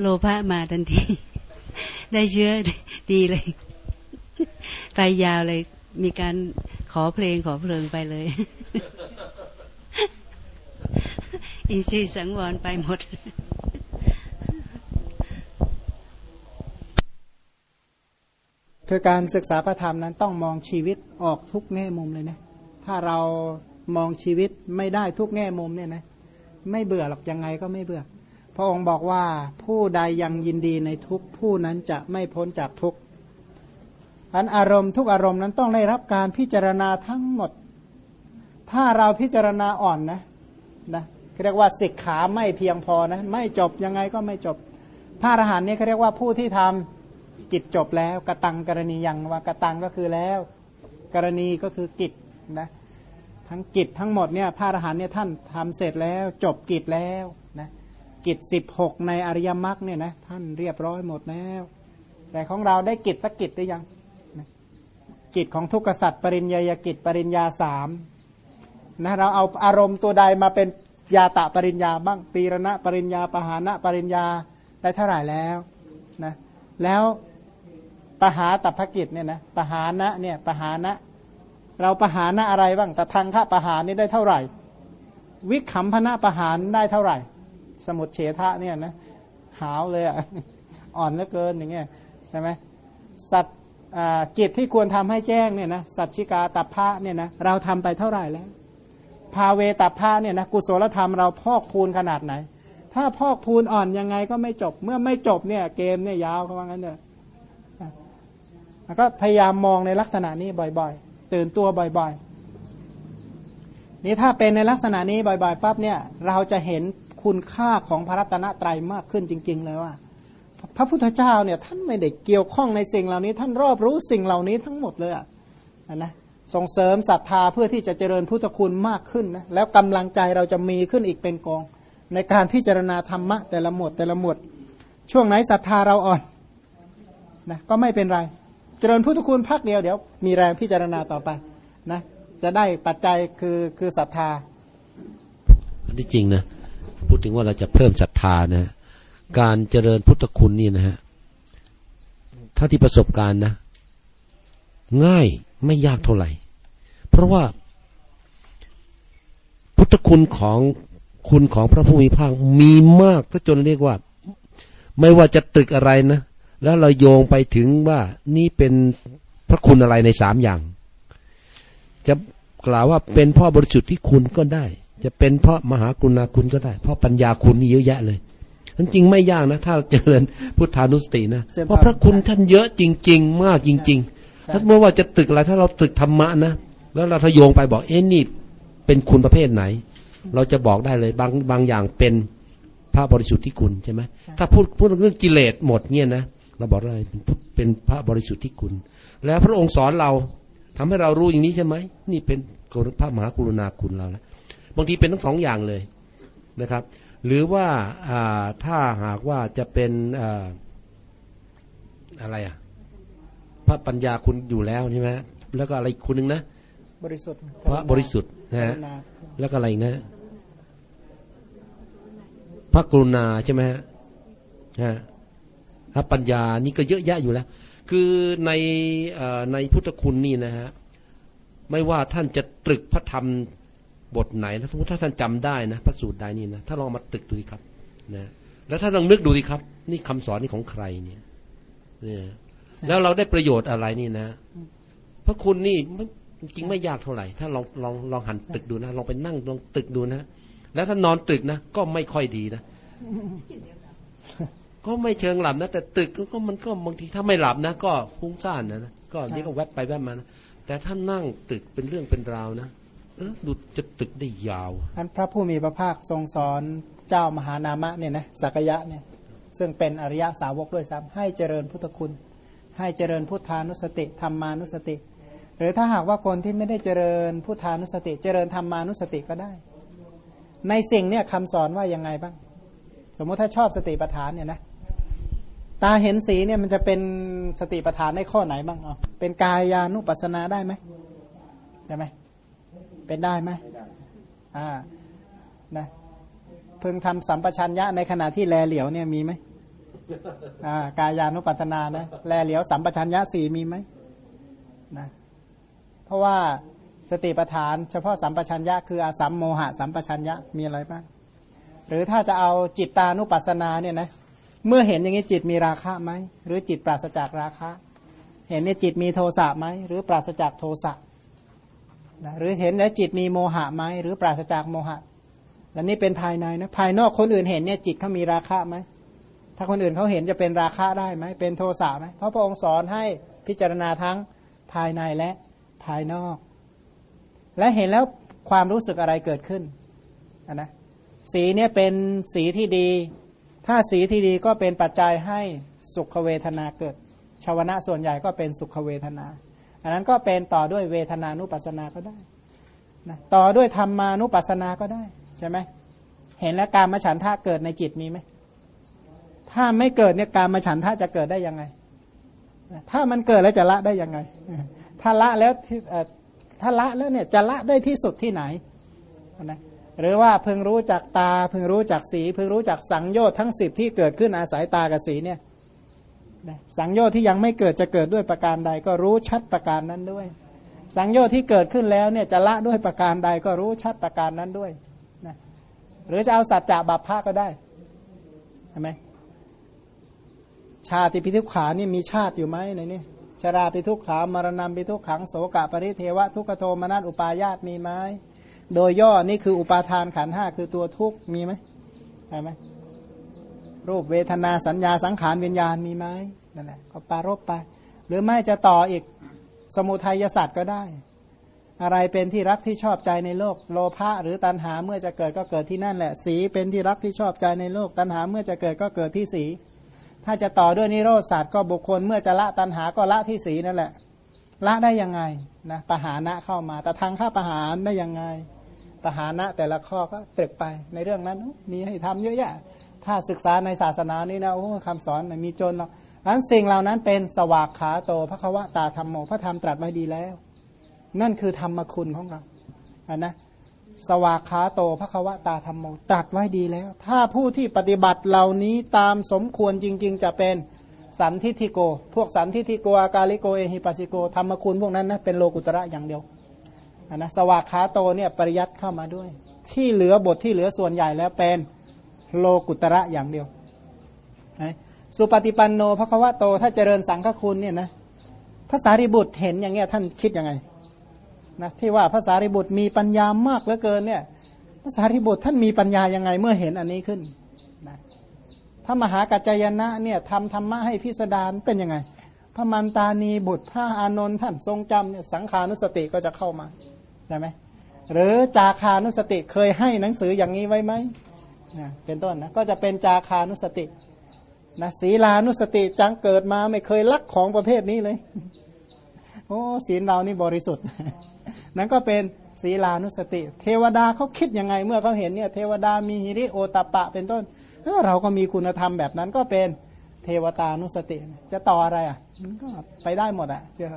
Speaker 3: โลภะมาทันที ได้เชื้อดีเลยไปยาวเลย มีการขอเพลงขอเพลิงไปเลย อินทรีย์สังวรไปหมด
Speaker 1: คือการศึกษาพระธรรมนั้นต้องมองชีวิตออกทุกแง่มุมเลยนะ ถ้าเรามองชีวิตไม่ได้ทุกแง่มุมเนี่ยนะ ไม่เบื่อหรอกยังไงก็ไม่เบื่อ พระองค์บอกว่าผู้ใดยังยินดีในทุกผู้นั้นจะไม่พ้นจากทุกอันอารมณ์ทุกอารมณ์นั้นต้องได้รับการพิจารณาทั้งหมด ถ้าเราพิจารณาอ่อนนะนะ เรียกว่าสิกขาไม่เพียงพอนะไม่จบยังไงก็ไม่จบพระอรหันต์นี่เขาเรียกว่าผู้ที่ทำกิจจบแล้วกระตังกรณียังว่ากระตังก็คือแล้ว กรณีก็คือกิจนะทั้งกิจทั้งหมดเนี่ยพระอรหันต์เนี่ยท่านทำเสร็จแล้วจบกิจแล้วนะกิจสิบหกในอริยมรรคเนี่ยนะท่านเรียบร้อยหมดแล้ว แต่ของเราได้กิจสักกิจหรือยังนะกิจของทุกขสัตว์ปริญญากิจปริญญาสามนะเราเอาอารมณ์ตัวใดมาเป็น ยาตะปริญญาบ้างปีรณะปริญญาปหานะปริญญาได้เท่าไหร่แล้วนะแล้วปหาตัพกิจเนี่ยนะปหานะเนี่ยปหานะ เราปหานะอะไรบ้างแต่ทางข้าปหานี่ได้เท่าไหร่ วิขำพนะปหานได้เท่าไหร่ สมุดเฉทะเนี่ยนะหาวเลยอะอ่อนเหลือเกินอย่างเงี้ยใช่ไหมสัตกิจที่ควรทำให้แจ้งเนี่ยนะสัตชิกาตัพพะเนี่ยนะเราทำไปเท่าไหร่แล้ว ภาเวตัพพะเนี่ยนะกุศลธรรมเราพอกพูนขนาดไหน ถ้าพอกพูนอ่อนยังไงก็ไม่จบ เมื่อไม่จบเนี่ยเกมเนี่ยยาวเขาว่างั้นเถอะแล้วก็พยายามมองในลักษณะนี้บ่อยๆ ตื่นตัวบ่อยๆ นี่ถ้าเป็นในลักษณะนี้บ่อยๆปั๊บเนี่ยเราจะเห็นคุณค่าของพระรัตนตรัยมากขึ้นจริง ๆ เลยว่า พระพุทธเจ้าเนี่ยท่านไม่ได้เกี่ยวข้องในสิ่งเหล่านี้ ท่านรอบรู้สิ่งเหล่านี้ทั้งหมดเลยอะนะ ส่งเสริมศรัทธาเพื่อที่จะเจริญพุทธคุณมากขึ้นนะแล้วกำลังใจเราจะมีขึ้นอีกเป็นกอง ในการพิจารณาธรรมะแต่ละหมวดแต่ละหมวด ช่วงไหนศรัทธาเราอ่อนนะก็ไม่เป็นไร เจริญพุทธคุณพักเดียวเดี๋ยว มีแรงพิจารณาต่อไปนะจะได้ปัจจัยคือคือศรัทธา
Speaker 2: อันที่จริงนะพูดถึงว่าเราจะเพิ่มศรัทธานะการเจริญพุทธคุณนี่นะฮะถ้าที่ประสบการณ์นะ ง่าย ไม่ยากเท่าไหร่ เพราะว่า พุทธคุณของคุณของพระผู้มีพระมีมากก็จนเรียกว่า ไม่ว่าจะตรึกอะไรนะ แล้วเราโยงไปถึงว่านี่เป็นพระคุณอะไรในสามอย่าง จะกล่าวว่าเป็นพ่อบริสุทธิ์ที่คุณก็ได้ จะเป็นเพราะมหากรุณาคุณก็ได้ เพราะปัญญาคุณนี่เยอะแยะเลยจริงไม่ยากนะ ถ้าเจริญพุทธานุสตินะเพราะพระคุณท่านเยอะจริง ๆ มากจริง ๆ ถ้าเมื่อว่าจะตึกอะไรถ้าเราตึกธรรมะนะแล้วเราทะโยงไปบอกเอ๊ะนี่เป็นคุณประเภทไหน เราจะบอกได้เลยบางบางอย่างเป็นพระบริสุทธิ์ที่คุณใช่ไหมถ้าพูดพูดเรื่องกิเลสหมดเนี่ยนะเราบอกอะไรเป็นเป็นพระบริสุทธิ์ที่คุณ แล้วพระองค์สอนเราทำให้เรารู้อย่างนี้ใช่ไหมนี่เป็นกรุพระมหากรุณาคุณเราแล้วบางทีเป็นทั้งสองอย่างเลยนะครับ หรือว่าอ่าถ้าหากว่าจะเป็นอ่าอะไรอะ พระปัญญาคุณอยู่แล้วใช่ไหมแล้วก็อะไรอีกคุณหนึ่งนะ
Speaker 1: บริสุทธิ์
Speaker 2: พระบริสุทธิ์นะฮะ
Speaker 1: กรุณา
Speaker 2: แล้วก็อะไรอีกนะ พระกรุณาใช่ไหมฮะฮะพระปัญญานี่ก็เยอะแยะอยู่แล้ว คือในเอ่อในพุทธคุณนี่นะฮะไม่ว่าท่านจะตรึกพระธรรมบทไหนนะสมมติถ้าท่านจำได้นะพระสูตรใดนี่นะถ้าลองมาตรึกดูสิครับนะแล้วถ้าลองนึกดูสิครับ นี่คำสอนนี่ของใครเนี่ยเนี่ย แล้วเราได้ประโยชน์อะไรนี่นะพระคุณนี่ไม่จริงๆไม่ยากเท่าไหร่ ถ้าลองลองลองหันตึกดูนะลองไปนั่งลองตึกดูนะแล้วถ้านอนตึกนะก็ไม่ค่อยดีนะก็ไม่เชิงหลับนะ แต่ตึกก็มันก็บางทีถ้าไม่หลับนะ ก็ฟุ้งซ่านนะนะก็นี่ก็แวบไปแวบมานะแต่ถ้านั่งตึกเป็นเรื่องเป็นราวนะเออดูจะตึกได้ยาว
Speaker 1: อันพระผู้มีพระภาคทรงสอนเจ้ามหานามะเนี่ยนะสักยะเนี่ย ซึ่งเป็นอริยสาวกด้วยซ้ำให้เจริญพุทธคุณ ให้เจริญพุทธานุสติธรรมานุสติ หรือถ้าหากว่าคนที่ไม่ได้เจริญพุทธานุสติ เจริญธรรมานุสติก็ได้ ในสิ่งเนี่ยคำสอนว่ายังไงบ้าง สมมติถ้าชอบสติปัฏฐานเนี่ยนะตาเห็นสีเนี่ยมันจะเป็นสติปัฏฐานในข้อไหนบ้างอ๋อเป็นกายานุปัสสนาได้ไหมใช่ไหมเป็นได้ไหมอ่านะเพิ่งทำสัมปชัญญะในขณะที่แลเหลียวเนี่ยมีไหม กายานุปัตนานะแลเหลียวสัมปชัญญะสี่มีไหมนะเพราะว่าสติปัฏฐาน เฉพาะสัมปชัญญะคืออาสัมโมหะสัมปชัญญะมีอะไรบ้างหรือถ้าจะเอาจิตตานุปัสสนาเนี่ยนะเมื่อเห็นอย่างนี้จิตมีราคะไหมหรือจิตปราศจากราคะ เห็นเนี่ยจิตมีโทสะไหมหรือปราศจากโทสะนะหรือเห็นแล้วจิตมีโมหะไหมหรือปราศจากโมหะและนี่เป็นภายในนะภายนอกคนอื่นเห็นเนี่ยจิตเขามีราคะไหม ถ้าคนอื่นเขาเห็นจะเป็นราคะได้ไหมเป็นโทสะไหมเพราะพระองค์สอนให้พิจารณาทั้งภายในและภายนอก และเห็นแล้วความรู้สึกอะไรเกิดขึ้นอะนะสีเนี่ยเป็นสีที่ดี ถ้าสีที่ดีก็เป็นปัจจัยให้สุขเวทนาเกิดชาวนะส่วนใหญ่ก็เป็นสุขเวทนา อันนั้นก็เป็นต่อด้วยเวทนานุปัสสนาก็ได้นะต่อด้วยธรรมานุปัสสนาก็ได้ใช่ไหมเห็นแล้วการมฉันทะเกิดในจิตมีไหม ถ้าไม่เกิดเนี่ยการมาฉันทะจะเกิดได้ยังไง ถ้ามันเกิดแล้วจะละได้ยังไง ถ้าละแล้วถ้าละแล้วเนี่ยจะละได้ที่สุดที่ไหนนะหรือว่าเพิ่งรู้จักตาเพิ่งรู้จักสีเพิ่งรู้จักสังโยชน์ทั้งสิบที่เกิดขึ้นอาศัยตากับสีเนี่ยสังโยชน์ที่ยังไม่เกิดจะเกิดด้วยประการใด ก็รู้ชัดประการนั้นด้วย สังโยชน์ที่เกิดขึ้นแล้วเนี่ยจะละด้วยประการใดก็รู้ชัดประการนั้นด้วยนะหรือจะเอาสัจจะบัพพะก็ได้ใช่ไหม ชาติพิทุกขานี่มีชาติอยู่ไหมในนี้ชราพิทุกขามรณะพิทุกขังโสกะปริเทวะทุกขโทมนัสอุปายาตมีไหมโดยย่อนี่คืออุปาทานขันห้าคือตัวทุกมีไหมใช่ไหมรูปเวทนาสัญญาสังขารวิญญาณมีไหมนั่นแหละก็ปารบไป หรือไม่จะต่ออีกสมุทัยศาสตร์ก็ได้ อะไรเป็นที่รักที่ชอบใจในโลก โลภะหรือตัณหาเมื่อจะเกิดก็เกิดที่นั่นแหละ สีเป็นที่รักที่ชอบใจในโลก ตัณหาเมื่อจะเกิดก็เกิดที่สี ถ้าจะต่อด้วยนิโรธศาสตร์ก็บุคคล เมื่อจะละตัณหาก็ละที่สีนั่นแหละ ละได้ยังไงนะปหานะเข้ามา แต่ทางข้าปหานได้ยังไงปหานะแต่ละข้อก็ตรึกไปในเรื่องนั้น มีให้ทำเยอะแยะ ถ้าศึกษาในศาสนานี้นะโอ้คำสอนม่มีจนหรอกอันสิ่งเหล่านั้นเป็นสวากขาโตพระควตาธรรมโมพระธรรมตรัสไว้ดีแล้ว นั่นคือธรรมคุณของเราอันนะ สวากขาโตพระควตาธรรมโมตรัสไว้ดีแล้ว ถ้าผู้ที่ปฏิบัติเหล่านี้ตามสมควรจริง ๆ จะเป็นสันทิทิโก พวกสันทิทิโก อากาลิโกเอหิปัสสิโกธรรมคุณพวกนั้นนะเป็นโลกุตระอย่างเดียวนะสวากขาโตเนี่ยปริยัติเข้ามาด้วย ที่เหลือบทที่เหลือส่วนใหญ่แล้วเป็นโลกุตระอย่างเดียวสุปฏิปันโนพระควโต ถ้าเจริญสังฆคุณเนี่ยนะภาษาริบุตรเห็นอย่างเงี้ยท่านคิดยังไง นะที่ว่าภาษาริบุตรมีปัญญามากเหลือเกินเนี่ยภาษาริบุตรท่านมีปัญญายังไงเมื่อเห็นอันนี้ขึ้นนะพระมหากัจจยนะเนี่ยทำธรรมะให้พิสดารเป็นยังไง พระมันตานีบุตรพระอานนท์ท่านทรงจำเนี่ยสังขานุสติก็จะเข้ามาใช่ไหมหรือจาคานุสติเคยให้หนังสืออย่างนี้ไว้ไหมนะเป็นต้นนะก็จะเป็นจาคานุสตินะศีลานุสติจังเกิดมาไม่เคยลักของประเภทนี้เลย โอ้ศีลเรานี่บริสุทธิ์ นั่นก็เป็นศีลานุสติ เทวดาเขาคิดยังไงเมื่อเขาเห็นเนี่ยเทวดามีหิริโอตปะ เป็นต้นเออเราก็มีคุณธรรมแบบนั้นก็เป็นเทวตานุสติ จะต่ออะไรอะก็ไปได้หมดอะเชื่อ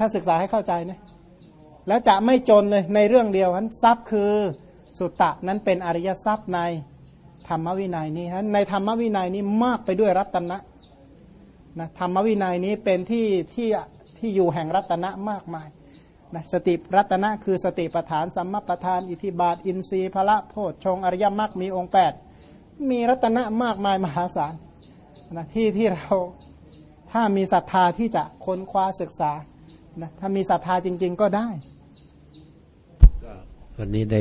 Speaker 1: ถ้าศึกษาให้เข้าใจนี่ยแล้วจะไม่จนเลยในเรื่องเดียวนั้นทรัพย์คือสุตตะนั้นเป็นอริยทรัพย์ในธรรมวินัยนี้ฮะในธรรมวินัยนี้มากไปด้วยรัตนะนะธรรมวินัยนี้เป็นที่ที่ ที่อยู่แห่งรัตนะมากมายนะสติรัตนะคือสติปทานสัมมาปทาน อิทิบาท อินทรีย์พละโพชฌงอริยมรรคมีองค์ 8 มีรัตนะมากมายมหาศาลนะที่ที่เราถ้ามีศรัทธาที่จะค้นคว้าศึกษานะถ้ามีศรัทธาจริง ๆ ก็ได้
Speaker 2: ก็วันนี้ได้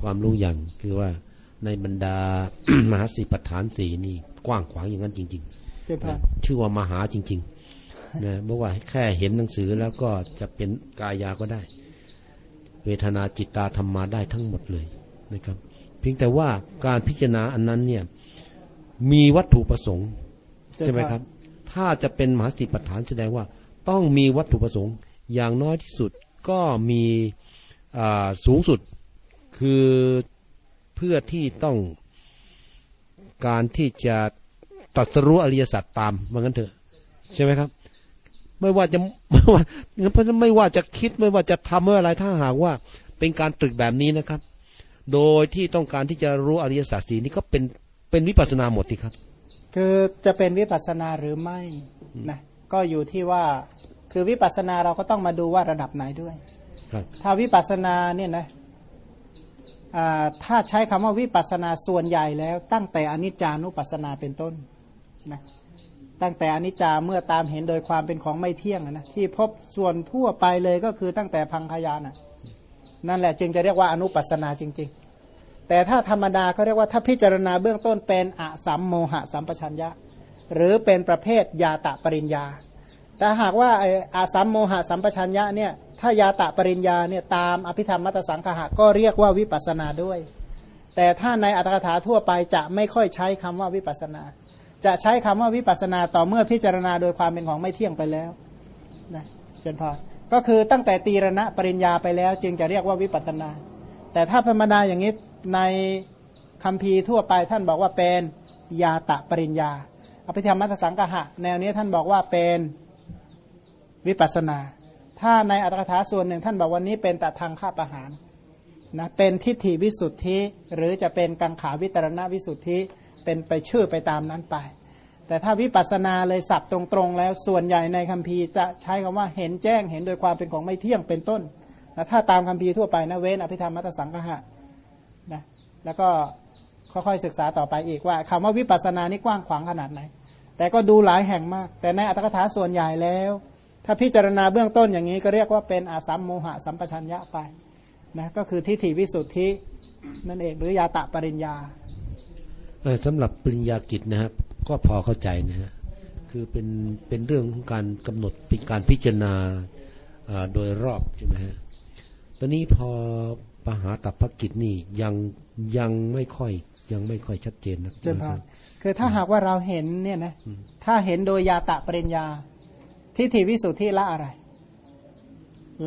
Speaker 2: ความรู้อย่างคือว่าในบรรดามหาสีปฐานสีนี่กว้างขวางอย่างนั้นจริงๆชื่อว่ามหาจริง ๆ นะเมื่อว่าแค่เห็นหนังสือแล้วก็จะเป็นกายาก็ได้ เวทนาจิตตาธรรมาได้ทั้งหมดเลยนะครับ เพียงแต่ว่าการพิจารณาอันนั้นเนี่ยมีวัตถุประสงค์ใช่ไหมครับ ถ้าจะเป็นมหาสติปัฏฐานแสดงว่าต้องมีวัตถุประสงค์ อย่างน้อยที่สุดก็มีสูงสุดคือเพื่อที่ต้องการที่จะตัดสรู้อริยสัจตามว่างั้นเถอะ ใช่ไหมครับ ไม่ว่าจะไม่ว่าเพราะไม่ว่าจะคิดไม่ว่าจะทำเมื่ออะไรถ้าหากว่าเป็นการตรึกแบบนี้นะครับ โดยที่ต้องการที่จะรู้อริยสัจสีนี้ก็เป็นเป็นวิปัสนาหมดทีครับ
Speaker 1: คือจะเป็นวิปัสนาหรือไม่นะก็อยู่ที่ว่าคือวิปัสนาเราก็ต้องมาดูว่าระดับไหนด้วยถ้าวิปัสนาเนี่ยนะถ้าใช้คำว่าวิปัสนาส่วนใหญ่แล้ว ตั้งแต่อนิจจานุปัสนาเป็นต้นนะ ตั้งแต่อนิจจาเมื่อตามเห็นโดยความเป็นของไม่เที่ยงนะที่พบส่วนทั่วไปเลยก็คือตั้งแต่พังคยานะนั่นแหละจึงจะเรียกว่าอนุปัสนาจริง ๆ แต่ถ้าธรรมดาเขาเรียกว่าถ้าพิจารณาเบื้องต้นเป็นอสัมโมหะสัมปชัญญะ หรือเป็นประเภทยาตะปริญญา แต่หากว่าอาสัมโมหะสัมปชัญญะเนี่ยถ้ายาตะปริญญาเนี่ยตามอภิธรรมมัตสังคหะก็เรียกว่าวิปัสนาด้วย แต่ถ้าในอัตถกถาทั่วไปจะไม่ค่อยใช้คำว่าวิปัสนา จะใช้คำว่าวิปัสนาต่อเมื่อพิจารณาโดยความเป็นของไม่เที่ยงไปแล้วนะเจนพอก็คือตั้งแต่ตีรณะปริญญาไปแล้ว จึงจะเรียกว่าวิปัสนา แต่ถ้าธรรมดาอย่างนี้ในคำพีทั่วไปท่านบอกว่าเป็นยาตะปริญญาอภิธรรมมัตสังคหะ แนวนี้ท่านบอกว่าเป็นวิปัสนา ถ้าในอัตถกถาส่วนหนึ่งท่านบอกวันนี้เป็นแต่ทางข้าประหารนะเป็นทิฏฐิวิสุทธิ หรือจะเป็นกังขาวิตรณวิสุทธิ เป็นไปชื่อไปตามนั้นไป แต่ถ้าวิปัสสนาเลยสับตรงๆ แล้วส่วนใหญ่ในคัมภีร์จะใช้คำว่าเห็นแจ้งเห็นโดยความเป็นของไม่เที่ยงเป็นต้นนะถ้าตามคัมภีร์ทั่วไปนะเว้นอภิธรรมมัตสังคหะนะแล้วก็ค่อยๆศึกษาต่อไปอีกว่าคำว่าวิปัสสนานี่กว้างขวางขนาดไหน แต่ก็ดูหลายแห่งมาก แต่ในอัตถกถาส่วนใหญ่แล้ว ถ้าพิจารณาเบื้องต้นอย่างนี้ก็เรียกว่าเป็นอาสัมโมหะสัมปชัญญะไปนะก็คือทิฏฐิวิสุทธินั่นเองหรือยาตะปริญญา
Speaker 2: สำหรับปริญญากิจนะครับ ก็พอเข้าใจนะฮะคือเป็นเป็นเรื่องของการกำหนดเป็นการพิจารณาโดยรอบใช่ไหมฮะตอนนี้พอปหาตับภกิจนี่ยังยังไม่ค่อยยังไม่ค่อยชัดเจนนะ
Speaker 1: เจ้าค่ะคือถ้าหากว่าเราเห็นเนี่ยนะถ้าเห็นโดยยาตะปริญญาทิฏฐิวิสุทธิละอะไร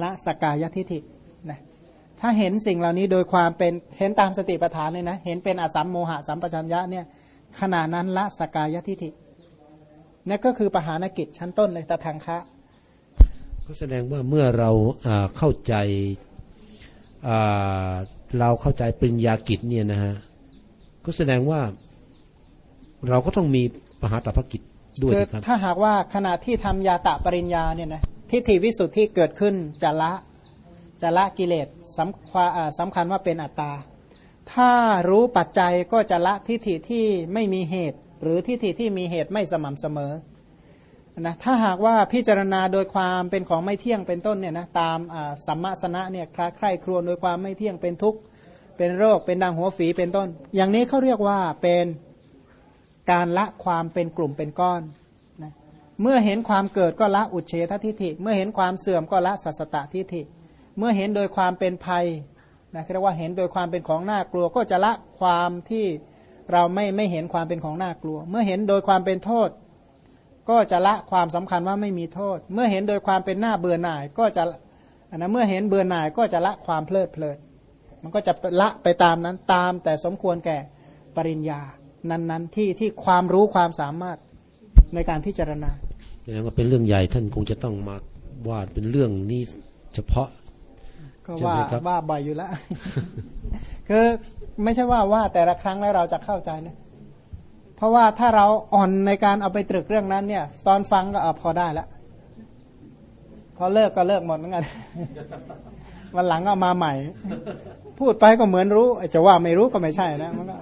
Speaker 1: ละสกายทิฏฐินะ ถ้าเห็นสิ่งเหล่านี้โดยความเป็นเห็นตามสติปัฏฐานเลยนะ เห็นเป็นอสัมโมหะสัมปชัญญะเนี่ยขณะนั้นละสกายทิฏฐินั่นก็คือปหานกิจชั้นต้นเลยตะทางคะ
Speaker 2: ก็แสดงว่าเมื่อเราเข้าใจเราเข้าใจปริญญากิจเนี่ยนะฮะก็แสดงว่าเราก็ต้องมีปหาตภกิจ
Speaker 1: ด้วยครับถ้าหากว่าขณะที่ทำยาตะปริญญาเนี่ยนะทิฏฐิวิสุทธิเกิดขึ้นจะละ จะละกิเลสสำสำคัญว่าเป็นอัตตา ถ้ารู้ปัจจัยก็จะละทิฏฐิที่ไม่มีเหตุ หรือทิฏฐิที่มีเหตุไม่สม่ำเสมอนะถ้าหากว่าพิจารณาโดยความเป็นของไม่เที่ยงเป็นต้นเนี่ยนะตามสัมมาสนะเนี่ยใคร่ครวญโดยความไม่เที่ยงเป็นทุกข์เป็นโรคเป็นดังหัวฝีเป็นต้น อย่างนี้เขาเรียกว่าเป็นการละความเป็นกลุ่มเป็นก้อนนะเมื่อเห็นความเกิดก็ละอุเฉททิฏฐิ เมื่อเห็นความเสื่อมก็ละสัสตตทิฏฐิ เมื่อเห็นโดยความเป็นภัยนะเรียกว่าเห็นโดยความเป็นของน่ากลัวก็จะละความที่เราไม่ไม่เห็นความเป็นของน่ากลัว เมื่อเห็นโดยความเป็นโทษ ก็จะละความสำคัญว่าไม่มีโทษ เมื่อเห็นโดยความเป็นหน้าเบื่อหน่ายก็จะอันนั้นเมื่อเห็นเบื่อหน่ายก็จะละความเพลิดเพลินมันก็จะละไปตามนั้นตามแต่สมควรแก่ปริญญา นั้นๆที่ที่ความรู้ความสามารถในการพิจารณา
Speaker 2: แสดงว่าเป็นเรื่องใหญ่ท่านคงจะต้องมาวาดเป็นเรื่องนี้เฉพาะ
Speaker 1: ก็
Speaker 2: ใช่
Speaker 1: ว่า
Speaker 2: ไหมครับ
Speaker 1: ว่าบ่อยอยู่แล้วคือไม่ใช่ว่าว่าแต่ละครั้งแล้วเราจะเข้าใจนะเพราะว่าถ้าเราอ่อนในการเอาไปตรึกเรื่องนั้น เนี่ย ตอนฟังก็เอาพอได้แล้วพอเลิกก็เลิกหมดเหมือนกันวันหลังเอามาใหม่ พูดไปก็เหมือนรู้จะว่าไม่รู้ก็ไม่ใช่นะมันก็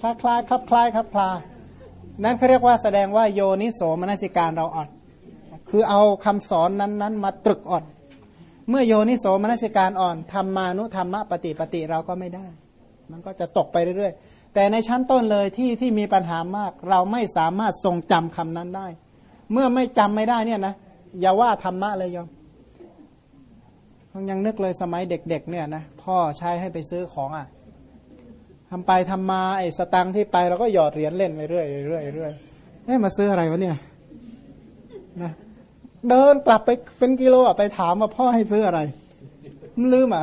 Speaker 1: คล้ายคล้ายคลับคล้ายคลับคลานั่นเขาเรียกว่าแสดงว่าโยนิโสมนสิการเราอ่อนคือเอาคำสอนนั้น ๆ มาตรึกอ่อน เมื่อโยนิโสมนสิการอ่อนธรรมานุธรรมะปฏิปฏิเราก็ไม่ได้ มันก็จะตกไปเรื่อยๆ แต่ในชั้นต้นเลยที่ที่มีปัญหามาก เราไม่สามารถทรงจำคำนั้นได้ เมื่อไม่จำไม่ได้เนี่ยนะอย่าว่าธรรมะเลยโยมยังนึกเลยสมัยเด็กๆ เนี่ยนะพ่อใช้ให้ไปซื้อของอะทำไปทำมาไอ้สตังที่ไปเราก็หยอดเหรียญเล่นไปเรื่อยๆเรื่อยๆเรื่อยเอ๊ะมาซื้ออะไรวะเนี่ยนะ เดินกลับไปเป็นกิโลอะไปถามว่าพ่อให้ซื้ออะไรมันลืมอะ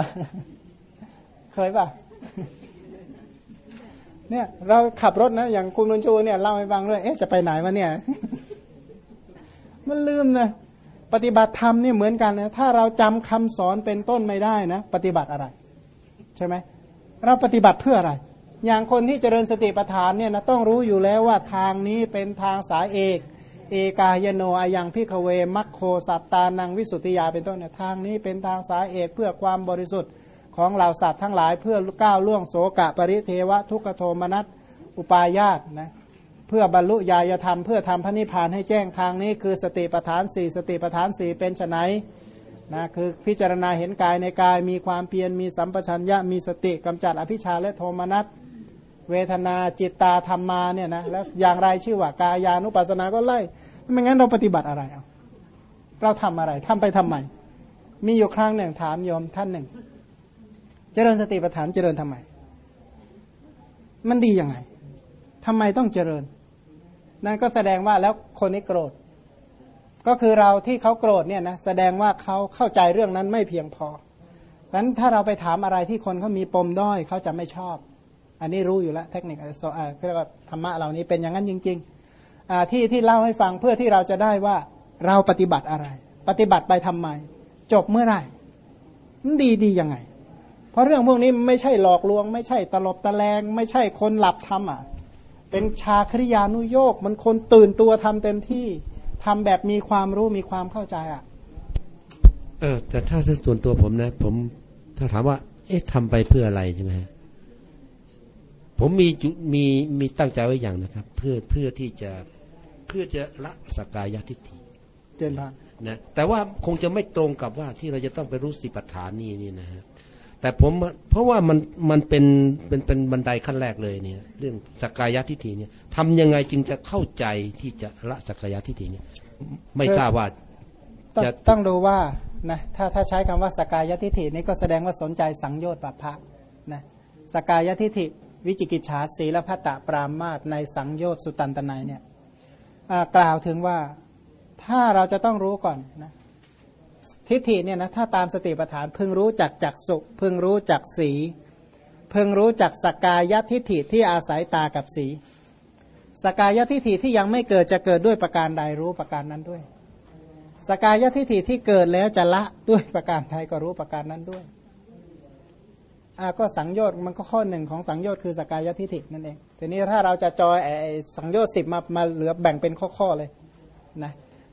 Speaker 1: เคยป่ะเนี่ยเราขับรถนะอย่างคุณนุนชูเนี่ยเล่าให้ฟังด้วยเอ๊ะจะไปไหนวะเนี่ย มันลืมนะปฏิบัติธรรมนี่เหมือนกันนะถ้าเราจำคำสอนเป็นต้นไม่ได้นะปฏิบัติอะไร ใช่ไหมเราปฏิบัติเพื่ออะไร อย่างคนที่เจริญสติปัฏฐานเนี่ยนะต้องรู้อยู่แล้วว่าทางนี้เป็นทางสายเอก เอกายโนอายังพิกเวมัคโคสัตตานังวิสุทธิยาเป็นต้นเนี่ยทางนี้เป็นทางสายเอกเพื่อความบริสุทธิ์ของเหล่าสัตว์ทั้งหลายเพื่อก้าวล่วงโสกะปริเทวะทุกขโทมนัสอุปายาตนะเพื่อบรรลุญาณธรรม เพื่อทำพระนิพพานให้แจ้งทางนี้คือสติปัฏฐานสี่สติปัฏฐานสี่เป็นไนนะคือพิจารณาเห็นกายในกายมีความเพียรมีสัมปชัญญะมีสติกำจัดอภิชาและโทมนัสเวทนาจิตตาธรรมมาเนี่ยนะแล้วอย่างไรชื่อว่ากายานุปัสสนาก็ไล่ ไม่งั้นเราปฏิบัติอะไรเอาเราทำอะไรทำไปทำไม มีอยู่ครั้งหนึ่งถามโยมท่านหนึ่ง เจริญสติปัฏฐานเจริญทำไม มันดียังไงทำไมต้องเจริญ นั่นก็แสดงว่าแล้วคนนี้โกรธ ก็คือเราที่เขาโกรธเนี่ยนะแสดงว่าเขาเข้าใจเรื่องนั้นไม่เพียงพอนั้นถ้าเราไปถามอะไรที่คนเขามีปมด้อยเขาจะไม่ชอบ อันนี้รู้อยู่แล้วเทคนิคอะไรอ่าเรียกว่าธรรมะเหล่านี้เป็นอย่างนั้นจริง ๆ ที่ที่เล่าให้ฟังเพื่อที่เราจะได้ว่าเราปฏิบัติอะไร ปฏิบัติไปทำไม จบเมื่อไหร่มันดีดียังไง เพราะเรื่องพวกนี้ไม่ใช่หลอกลวง ไม่ใช่ตลบตะแลง ไม่ใช่คนหลับทำอะ เป็นชาคริยานุโยกมันคนตื่นตัวทำเต็มที่ทำแบบมีความรู้มีความเข้าใจอะ
Speaker 2: เออ แต่ถ้าส่วนตัวผมนะ ผมถ้าถามว่า เอ๊ะทำไปเพื่ออะไรใช่ไหมผมมีมีมีตั้งใจไว้อย่างนะครับ เพื่อเพื่อที่จะ พื่อจะละสกกายทิฏฐิ
Speaker 1: เจนพาน
Speaker 2: นะแต่ว่าคงจะไม่ตรงกับว่าที่เราจะต้องไปรู้สติปัฏฐานนี่นี่นะฮะแต่ผมเพราะว่ามันมันเป็นเป็นเป็นบันไดขั้นแรกเลยเนี่ย เรื่องสกกายทิฏฐิเนี่ยทำยังไงจึงจะเข้าใจที่จะละสกกายทิฏฐิเนี่ยไม่ทราบว่า
Speaker 1: ต้อง
Speaker 2: จะ
Speaker 1: ต้องดูว่านะถ้าถ้าใช้คำว่าสกายทิฏฐินี่ก็แสดงว่าสนใจสังโยชน์ปัปพะนะสกายทิฏฐิวิจิกิจฉาศีลพัตตปรามาตในสังโยชน์สุตันตนัยเนี่ยอ่า กล่าวถึงว่าถ้าเราจะต้องรู้ก่อนนะทิฏฐิเนี่ยนะถ้าตามสติปัฏฐานพึงรู้จักจักสุพึงรู้จักสี พึงรู้จักสกายทิฏฐิที่อาศัยตากับสี สกายทิฏฐิที่ยังไม่เกิดจะเกิดด้วยประการใดรู้ประการนั้นด้วย สกายทิฏฐิที่เกิดแล้วจะละด้วยประการใดก็รู้ประการนั้นด้วย ก็สังโยชน์มันก็ข้อหนึ่งของสังโยชน์คือสกายทิฏฐินั่นเองทีนี้ถ้าเราจะจอยสังโยชน์สิบมามาเหลือแบ่งเป็นข้อๆเลยนะ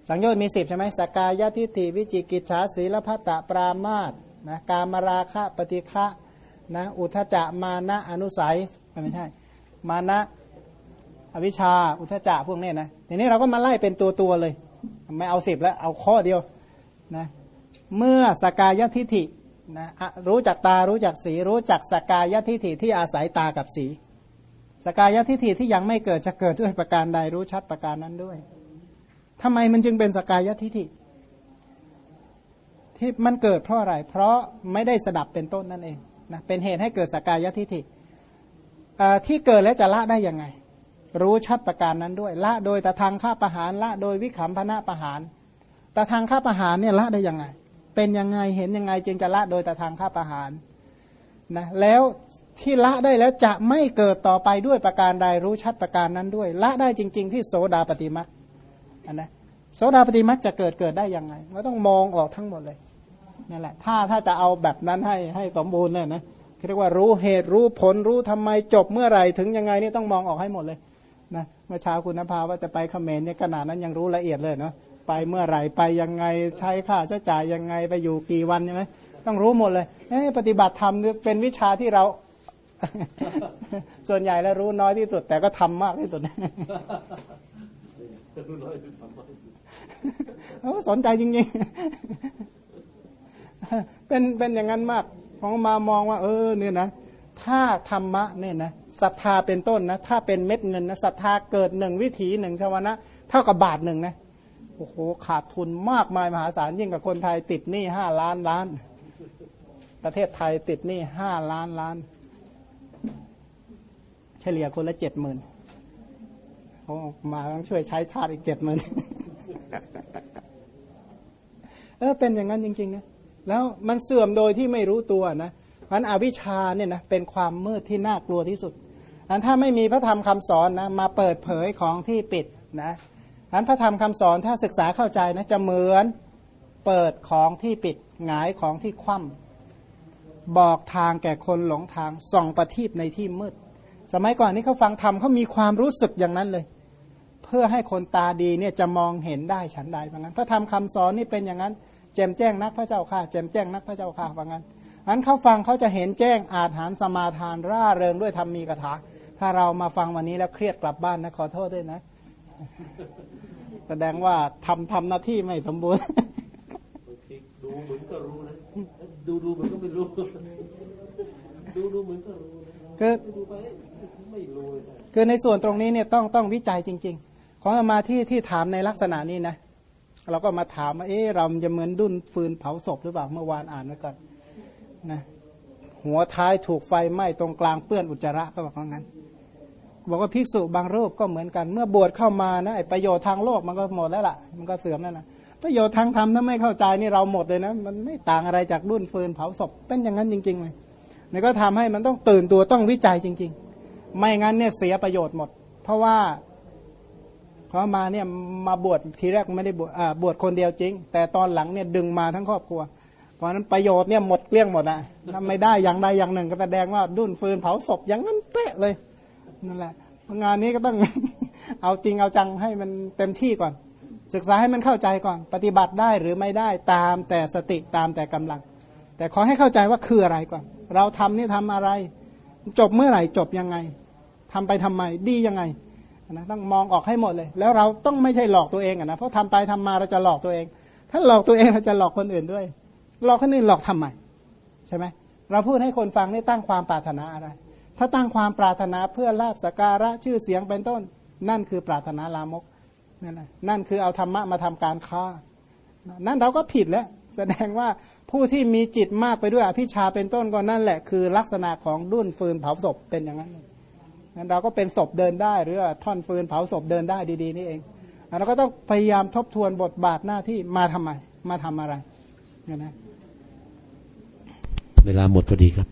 Speaker 1: สังโยชน์มีสิบใช่ไหมสกายทิฏฐิวิจิกิจฉาศีลพัตตปรามาตนะกามราคะปฏิฆะนะอุทจจะมานะอนุสัยไม่ใช่ มานะอวิชชาอุทจจะพวกนี้นะทีนี้เราก็มาไล่เป็นตัวตัวๆเลย ไม่เอาสิบแล้วเอาข้อเดียวนะเมื่อสกายทิฏฐิ นะรู้จักตารู้จักสี รู้จักสกายทิฏฐิที่อาศัยตากับสี สกายทิฏฐิที่ยังไม่เกิดจะเกิดด้วยประการใดรู้ชัดประการนั้นด้วยทำไมมันจึงเป็นสกายทิฏฐิที่มันเกิดเพราะอะไร เพราะไม่ได้สดับเป็นต้นนั่นเองนะเป็นเหตุให้เกิดสกายทิฏฐิที่เกิดแล้วจะละได้ยังไง รู้ชัดประการนั้นด้วย ละโดยตะทางข้าประหารละโดยวิขำพนะประหารตะทางข้าประหารเนี่ยละได้ยังไง เป็นยังไงเห็นยังไงจึงจะละโดยแต่ทางข้าประหารนะแล้วที่ละได้แล้วจะไม่เกิดต่อไปด้วยประการใดรู้ชัดประการนั้นด้วย ละได้จริง ๆ ที่โสดาปฏิมักอันนะโสดาปฏิมักจะเกิดเกิดได้ยังไงก็ต้องมองออกทั้งหมดเลยนั่นแหละถ้าถ้าจะเอาแบบนั้นให้ให้สมบูรณ์เนี่ยนะเรียกว่ารู้เหตุรู้ผลรู้ทำไมจบเมื่อไหร่ถึงยังไงนี่ต้องมองออกให้หมดเลยนะเมื่อเช้าคุณนภาว่าจะไปเขมรเนี่ยขนาดนั้นยังรู้ละเอียดเลยเนาะ ไปเมื่อไหร่ไปยังไงใช้ค่าใช้จ่ายยังไงไปอยู่กี่วันใช่ไหมต้องรู้หมดเลยเอ้ปฏิบัติธรรมเป็นวิชาที่เรา ส่วนใหญ่แล้วรู้น้อยที่สุด แต่ก็ทำมากที่สุดสนใจจริงๆเป็นเป็นอย่างนั้นมากมองมามองว่า เออเนี่ยนะถ้าธรรมะเนี่ยนะศรัทธาเป็นต้นนะถ้าเป็นเม็ดเงินนะศรัทธาเกิดหนึ่งวิถีหนึ่งชาวนะ เท่ากับบาทหนึ่งนะ โอ้โหขาดทุนมากมายมหาศาลยิ่งกับคนไทยติดหนี้ห้าล้านล้าน ประเทศไทยติดหนี้ห้าล้านล้าน เฉลี่ยคนละเจ็ดหมื่นโอ้มาต้องช่วยใช้ชาติอีกเจ็ดหมื่นเออเป็นอย่างนั้นจริงๆนะแล้วมันเสื่อมโดยที่ไม่รู้ตัวนะมันอวิชชาเนี่ยนะเป็นความมืดที่น่ากลัวที่สุด อันถ้าไม่มีพระธรรมคำสอนนะมาเปิดเผยของที่ปิดนะ อันพระธรรมคำสอนถ้าศึกษาเข้าใจนะจะเหมือนเปิดของที่ปิดหงายของที่คว่ำบอกทางแก่คนหลงทางส่องประทีปในที่มืด สมัยก่อนนี้เขาฟังธรรมเขามีความรู้สึกอย่างนั้นเลย เพื่อให้คนตาดีเนี่ยจะมองเห็นได้ฉันใดว่างั้น พระธรรมคำสอนนี่เป็นอย่างนั้นแจมแจ้งนักพระเจ้าค่ะแจมแจ้งนักพระเจ้าค่ะว่างั้นอันเขาฟังเขาจะเห็นแจ้งอาจหารสมาทานร่าเริงด้วยธรรมมีกถาถ้าเรามาฟังวันนี้แล้วเครียดกลับบ้านนะขอโทษด้วยนะ แสดงว่าทำทำหน้าที่ไม่สมบูรณ์
Speaker 2: ดูเหมือนก็รู้นะดูดูเหมือนก็ไม่รู้ดูดูเหมือนก็รู้นะ
Speaker 1: คือ
Speaker 2: ดูไปไม่รู้เลยนะ
Speaker 1: คือในส่วนตรงนี้เนี่ยต้องต้องวิจัยจริง ๆ ของอามาที่ที่ถามในลักษณะนี้นะเราก็มาถามว่าเอ๊ะเราจะเหมือนดุนฟืนเผาศพหรือเปล่าเมื่อวานอ่านไว้ก่อนนะหัวท้ายถูกไฟไหม้ตรงกลางเปื้อนอุจจาระก็บอกว่างั้น บอกว่าภิกษุบางรูปก็เหมือนกัน เมื่อบวชเข้ามานะไอประโยชน์ทางโลกมันก็หมดแล้วล่ะ มันก็เสื่อมนั่นนะประโยชน์ทางธรรมถ้าไม่เข้าใจนี่เราหมดเลยนะ มันไม่ต่างอะไรจากดุนฟืนเผาศพเป็นอย่างนั้นจริงๆเลยนี่ก็ทำให้มันต้องตื่นตัวต้องวิจัยจริง ๆ ไม่งั้นเนี่ยเสียประโยชน์หมด เพราะว่าเขามาเนี่ยมาบวชทีแรกไม่ได้บวชบวชคนเดียวจริง แต่ตอนหลังเนี่ยดึงมาทั้งครอบครัว เพราะฉะนั้นประโยชน์เนี่ยหมดเกลี้ยงหมดอะถ้าไม่ได้อย่างใดอย่างหนึ่งก็แสดงว่าดุนฟืนเผาศพอย่างนั้นเป๊ะเลยนั่นแหละ งานนี้ก็ต้อง เอาจริงเอาจังให้มันเต็มที่ก่อน ศึกษาให้มันเข้าใจก่อน ปฏิบัติได้หรือไม่ได้ตามแต่สติตามแต่กำลัง แต่ขอให้เข้าใจว่าคืออะไรก่อน เราทำนี่ทำอะไร จบเมื่อไหร่จบยังไงทำไปทำไมดียังไงนะต้องมองออกให้หมดเลย แล้วเราต้องไม่ใช่หลอกตัวเองอะนะเพราะทำไปทำมาเราจะหลอกตัวเอง ถ้าหลอกตัวเองเราจะหลอกคนอื่นด้วยหลอกคนอื่นหลอกทำไมใช่ไหมเราพูดให้คนฟังนี่ตั้งความปรารถนาอะไร ถ้าตั้งความปรารถนาเพื่อลาบสการะชื่อเสียงเป็นต้น นั่นคือปรารถนาลามกนั่นแหละนั่นคือเอาธรรมะมาทำการค้า นั่นเราก็ผิดแล้ว แสดงว่าผู้ที่มีจิตมากไปด้วยอภิชาเป็นต้นก็นั่นแหละ คือลักษณะของดุ้นฟืนเผาศพเป็นอย่างนั้นนั้นเราก็เป็นศพเดินได้หรือท่อนฟืนเผาศพเดินได้ดี ๆ นี่เองเราก็ต้องพยายามทบทวนบทบาทหน้าที่มาทำไม มาทำอะไรนี่ยนะ
Speaker 2: เวลาหมดพอดีครับ